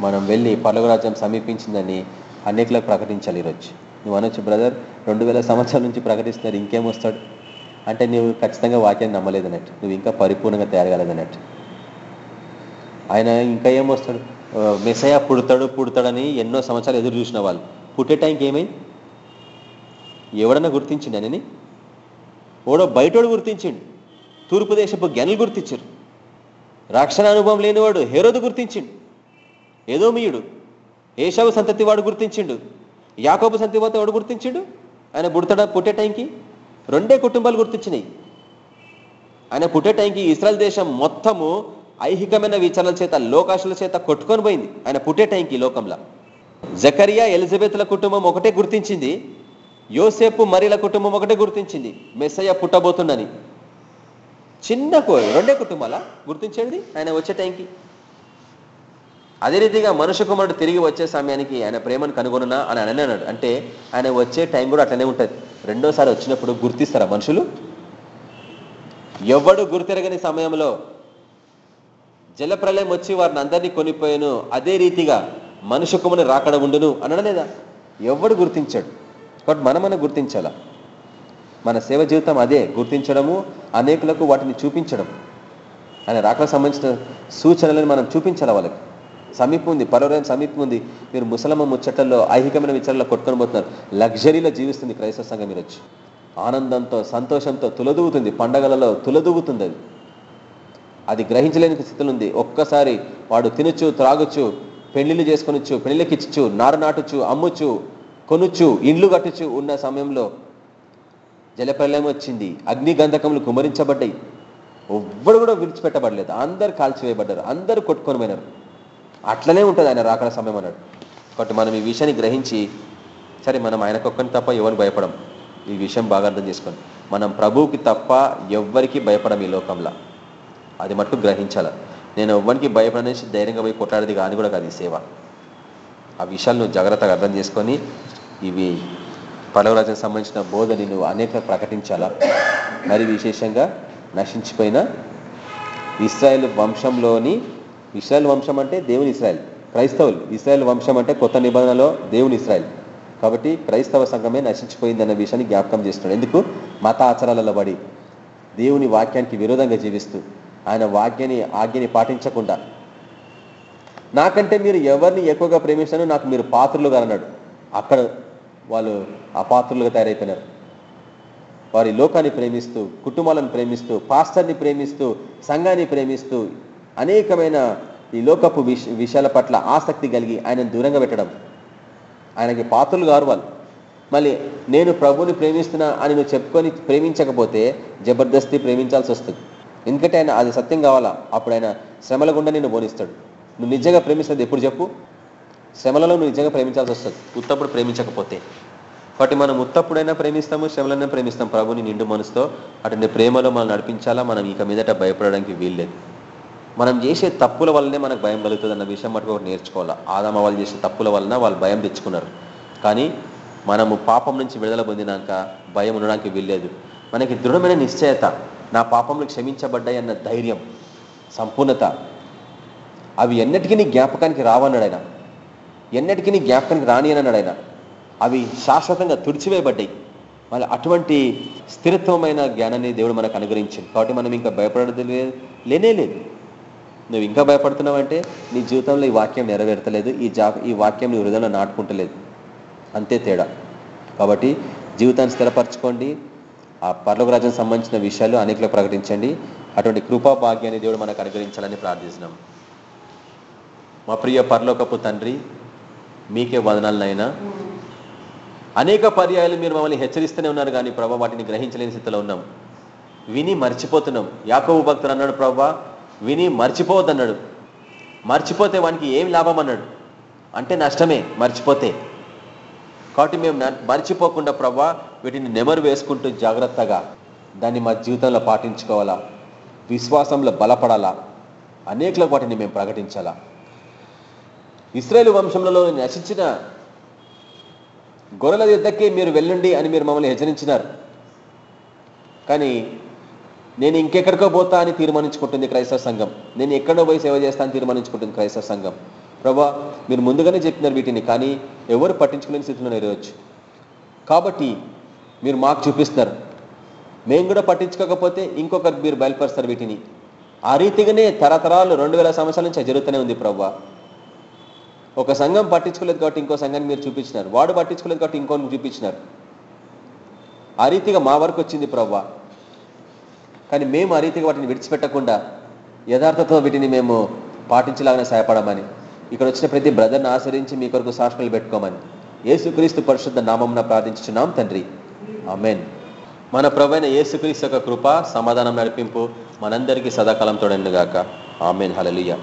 మనం వెళ్ళి పర్లవరాజ్యం సమీపించిందని అనేకలకు ప్రకటించాలి ఈరోజు. నువ్వు అనొచ్చు బ్రదర్ రెండు వేల సంవత్సరాల నుంచి ప్రకటిస్తున్నారు ఇంకేం వస్తాడు? అంటే నువ్వు ఖచ్చితంగా వాక్యాన్ని నమ్మలేదన్నట్టు. నువ్వు ఇంకా పరిపూర్ణంగా తయారగలదన్నట్టు ఆయన ఇంకా ఏం వస్తాడు మెసయ పుడతాడు పుడతాడని ఎన్నో సంవత్సరాలు ఎదురు చూసిన వాళ్ళు. పుట్టే టైంకి ఏమైంది? ఎవడన్నా గుర్తించిండు ఆయనని ఓడో బయటోడు గుర్తించిండు. తూర్పు దేశపు జ్ఞానులు గుర్తించారు. రక్షణ అనుభవం లేనివాడు హేరోదు గుర్తించిండు. ఏదో మీయుడు. ఏషావు సంతతి వాడు గుర్తించిండు. యాకోబు సంతతి వాడు గుర్తించిండు? ఆయన పుడతాడా పుట్టే టైంకి? రెండే కుటుంబాలు గుర్తించినాయి. ఆయన పుట్టే టైంకి ఇస్రాయల్ దేశం మొత్తము ఐహికమైన విచారణ చేత లోకాశుల చేత కొట్టుకొని పోయింది. ఆయన పుట్టే టైంకి లోకంలో. జకరియా ఎలిజబెత్ల కుటుంబం ఒకటే గుర్తించింది. యోసేపు మరిల కుటుంబం ఒకటే గుర్తించింది. మెస్సయ్య పుట్టబోతుందని చిన్న రెండే కుటుంబాల? గుర్తించేది? ఆయన వచ్చే టైంకి. అదే రీతిగా మనుష్య కుమారుడు తిరిగి వచ్చే సమయానికి ఆయన ప్రేమను కనుగొనునా అని అని అన్నాడు. అంటే ఆయన వచ్చే టైం కూడా అట్లనే ఉంటుంది. రెండోసారి వచ్చినప్పుడు గుర్తిస్తారా మనుషులు? ఎవడు గుర్తిరగని సమయంలో జలప్రలయం వచ్చి వారిని అందరినీ కొనిపోయాను అదే రీతిగా మనుషు కుమని రాకడ ఉండును అనడలేదా ఎవడు గుర్తించాడు? కాబట్టి మనమన్న గుర్తించాలా? మన సేవ జీవితం అదే గుర్తించడము అనేకులకు వాటిని చూపించడం ఆయన రాకలకు సంబంధించిన సూచనలను మనం చూపించాలి వాళ్ళకి? సమీపం ఉంది పరవరం సమీపం ఉంది. మీరు ముసలమ్మ ముచ్చట్లలో ఐహికమైన విచారణలో కొట్టుకొని పోతున్నారు. లగ్జరీలో జీవిస్తుంది క్రైస్తవ సంఘం మీరు వచ్చి ఆనందంతో సంతోషంతో తులదూగుతుంది పండగలలో తులదూగుతుంది అది. అది గ్రహించలేని స్థితిలో ఉంది ఒక్కసారి వాడు తినొచ్చు త్రాగొచ్చు పెళ్ళిళ్ళు చేసుకొనొచ్చు పెళ్ళికిచ్చు నారు నాటుచు అమ్ముచ్చు కొనుచ్చు ఇండ్లు కట్టుచు ఉన్న సమయంలో జలప్రలయం వచ్చింది. అగ్ని గంధకములు కుమరించబడ్డాయి. ఎవ్వడు కూడా విడిచిపెట్టబడలేదు. అందరు కాల్చివేయబడ్డారు. అందరూ కొట్టుకొని పోయినారు. అట్లనే ఉంటుంది ఆయన రాకడ సమయం అన్నాడు. కాబట్టి మనం ఈ విషయాన్ని గ్రహించి సరే మనం ఆయనకొక్కని తప్ప ఎవరిని భయపడం? ఈ విషయం బాగా అర్థం చేసుకొని. మనం ప్రభువుకి తప్ప ఎవ్వరికి భయపడం ఈ లోకంలో. అది మటుకు గ్రహించాల. నేను ఎవ్వరికి భయపడనేసి ధైర్యంగా పోయి కొట్లాడేది కానీ కూడా కాదు సేవ. ఆ విషయాలు నువ్వు జాగ్రత్తగా అర్థం చేసుకొని ఇవి పలవరాజుకు సంబంధించిన బోధని నువ్వు అనేక ప్రకటించాలా. మరి విశేషంగా నశించిపోయిన ఇస్రాయల్ వంశంలోని ఇస్రాయల్ వంశం అంటే దేవుని ఇస్రాయల్ క్రైస్తవులు. ఇస్రాయల్ వంశం అంటే కొత్త నిబంధనలో దేవుని ఇస్రాయల్. కాబట్టి క్రైస్తవ సంఘమే నశించిపోయిందన్న విషయాన్ని జ్ఞాపకం చేస్తున్నాడు. ఎందుకు? మత ఆచారాలలో పడి దేవుని వాక్యానికి విరోధంగా జీవిస్తూ ఆయన వాక్యని ఆజ్ఞని పాటించకుండా. నాకంటే మీరు ఎవరిని ఎక్కువగా ప్రేమిస్తానో నాకు మీరు పాత్రలుగా అన్నాడు అక్కడ వాళ్ళు అపాత్రులుగా తయారైపోయినారు. వారి లోకాన్ని ప్రేమిస్తూ కుటుంబాలను ప్రేమిస్తూ పాస్టర్ని ప్రేమిస్తూ సంఘాన్ని ప్రేమిస్తూ అనేకమైన ఈ లోకపు విషయాల పట్ల ఆసక్తి కలిగి ఆయనను దూరంగా పెట్టడం. ఆయనకి పాత్రలు కారు వాళ్ళు. మళ్ళీ నేను ప్రభుని ప్రేమిస్తున్నా అని నువ్వు చెప్పుకొని ప్రేమించకపోతే జబర్దస్తి ప్రేమించాల్సి వస్తుంది. ఎందుకంటే ఆయన అది సత్యం కావాలా? అప్పుడు ఆయన శ్రమల గుండా నిన్ను బోనిస్తాడు నువ్వు నిజంగా ప్రేమిస్తుంది ఎప్పుడు చెప్పు? శ్రమలలో నువ్వు నిజంగా ప్రేమించాల్సి వస్తుంది. ఉత్తప్పుడు ప్రేమించకపోతే. కాబట్టి మనం ఉత్తప్పుడైనా ప్రేమిస్తాము శ్రమలైనా ప్రేమిస్తాం ప్రభుని నిండు మనసుతో అటువంటి ప్రేమలో మనం నడిపించాలా? మనం ఇక మీదట భయపడడానికి వీల్లేదు. మనం చేసే తప్పుల వల్లనే మనకు భయం కలుగుతుంది అన్న విషయం మటుకు ఒకటి నేర్చుకోవాలా? ఆదామ వాళ్ళు చేసే తప్పుల వలన వాళ్ళు భయం తెచ్చుకున్నారు. కానీ మనము పాపం నుంచి విడుదల పొందినాక భయం ఉండడానికి వీల్లేదు. మనకి దృఢమైన నిశ్చయత. నా పాపంలో క్షమించబడ్డాయి అన్న ధైర్యం సంపూర్ణత అవి ఎన్నటికీ నీ జ్ఞాపకానికి రావన్నాడు ఆయన ఎన్నటికీ నీ జ్ఞాపకానికి రాని అన్నాడు ఆయన అవి శాశ్వతంగా తుడిచివేయబడ్డాయి. మళ్ళీ అటువంటి స్థిరత్వమైన జ్ఞానాన్ని దేవుడు మనకు అనుగ్రహించింది కాబట్టి మనం ఇంకా భయపడదు లేనే లేదు. నువ్వు ఇంకా భయపడుతున్నావు అంటే నీ జీవితంలో ఈ వాక్యం నెరవేర్తలేదు ఈ జా ఈ వాక్యం నీ హృదయంలో నాటుకుంటలేదు. అంతే తేడా. కాబట్టి జీవితాన్ని స్థిరపరచుకోండి. ఆ పర్లోక రాజ్యం సంబంధించిన విషయాలు అనేకలో ప్రకటించండి. అటువంటి కృపా భాగ్యాన్ని దేవుడు మనకు అనుగ్రహించాలని ప్రార్థిస్తున్నాం. మా ప్రియ పరలోకపు తండ్రి మీకే వదనాలనైనా. అనేక పర్యాయాలు మీరు మమ్మల్ని హెచ్చరిస్తూనే ఉన్నారు కానీ ప్రభా వాటిని గ్రహించలేని స్థితిలో ఉన్నాం. విని మర్చిపోతున్నాం. యాకోబు భక్తులు అన్నాడు ప్రభా విని మర్చిపోవద్దన్నాడు. మర్చిపోతే వానికి ఏం లాభం అన్నాడు? అంటే నష్టమే మర్చిపోతే. కాబట్టి మేము మర్చిపోకుండా ప్రభా వీటిని నెమరు వేసుకుంటూ జాగ్రత్తగా దాన్ని మా జీవితంలో పాటించుకోవాలా? విశ్వాసంలో బలపడాలా? అనేకలకు వాటిని మేము ప్రకటించాలా? ఇస్రాయేల్ వంశంలో నశించిన గొర్రెల యుద్ధకి మీరు వెళ్ళండి అని మీరు మమ్మల్ని హెచ్చరించినారు. కానీ నేను ఇంకెక్కడికో పోతా అని తీర్మానించుకుంటుంది క్రైస్తవ సంఘం. నేను ఎక్కడో పోయి సేవ చేస్తా అని తీర్మానించుకుంటుంది క్రైస్తవ సంఘం. ప్రభా మీరు ముందుగానే చెప్పినారు వీటిని కానీ ఎవరు పట్టించుకునే స్థితిలో నెరవేర్చు కాబట్టి మీరు మాకు చూపిస్తారు మేము కూడా పట్టించుకోకపోతే ఇంకొకరికి మీరు బయలుపరుస్తారు వీటిని. ఆ రీతిగానే తరతరాలు రెండు వేల సంవత్సరాల నుంచి జరుగుతూనే ఉంది ప్రవ్వా. ఒక సంఘం పట్టించుకోలేదు కాబట్టి ఇంకో సంఘాన్ని మీరు చూపించినారు. వాడు పట్టించుకోలేదు కాబట్టి ఇంకోని చూపించినారు. ఆ రీతిగా మా వరకు వచ్చింది ప్రవ్వా. కానీ మేము ఆ రీతిగా వాటిని విడిచిపెట్టకుండా యథార్థతో వీటిని మేము పాటించలాగానే సహాయపడమని ఇక్కడ వచ్చిన ప్రతి బ్రదర్ని ఆశ్రయించి మీ కొరకు సాక్షులు పెట్టుకోమని ఏసుక్రీస్తు పరిశుద్ధ నామంన ప్రార్థించున్నాం తండ్రి. ఆమెన్. మన ప్రవైన ఏసుక్రీస్తు యొక్క కృప సమాధానం నడిపింపు మనందరికీ సదాకాలం తోడండుగాక. ఆమెన్. హలలియ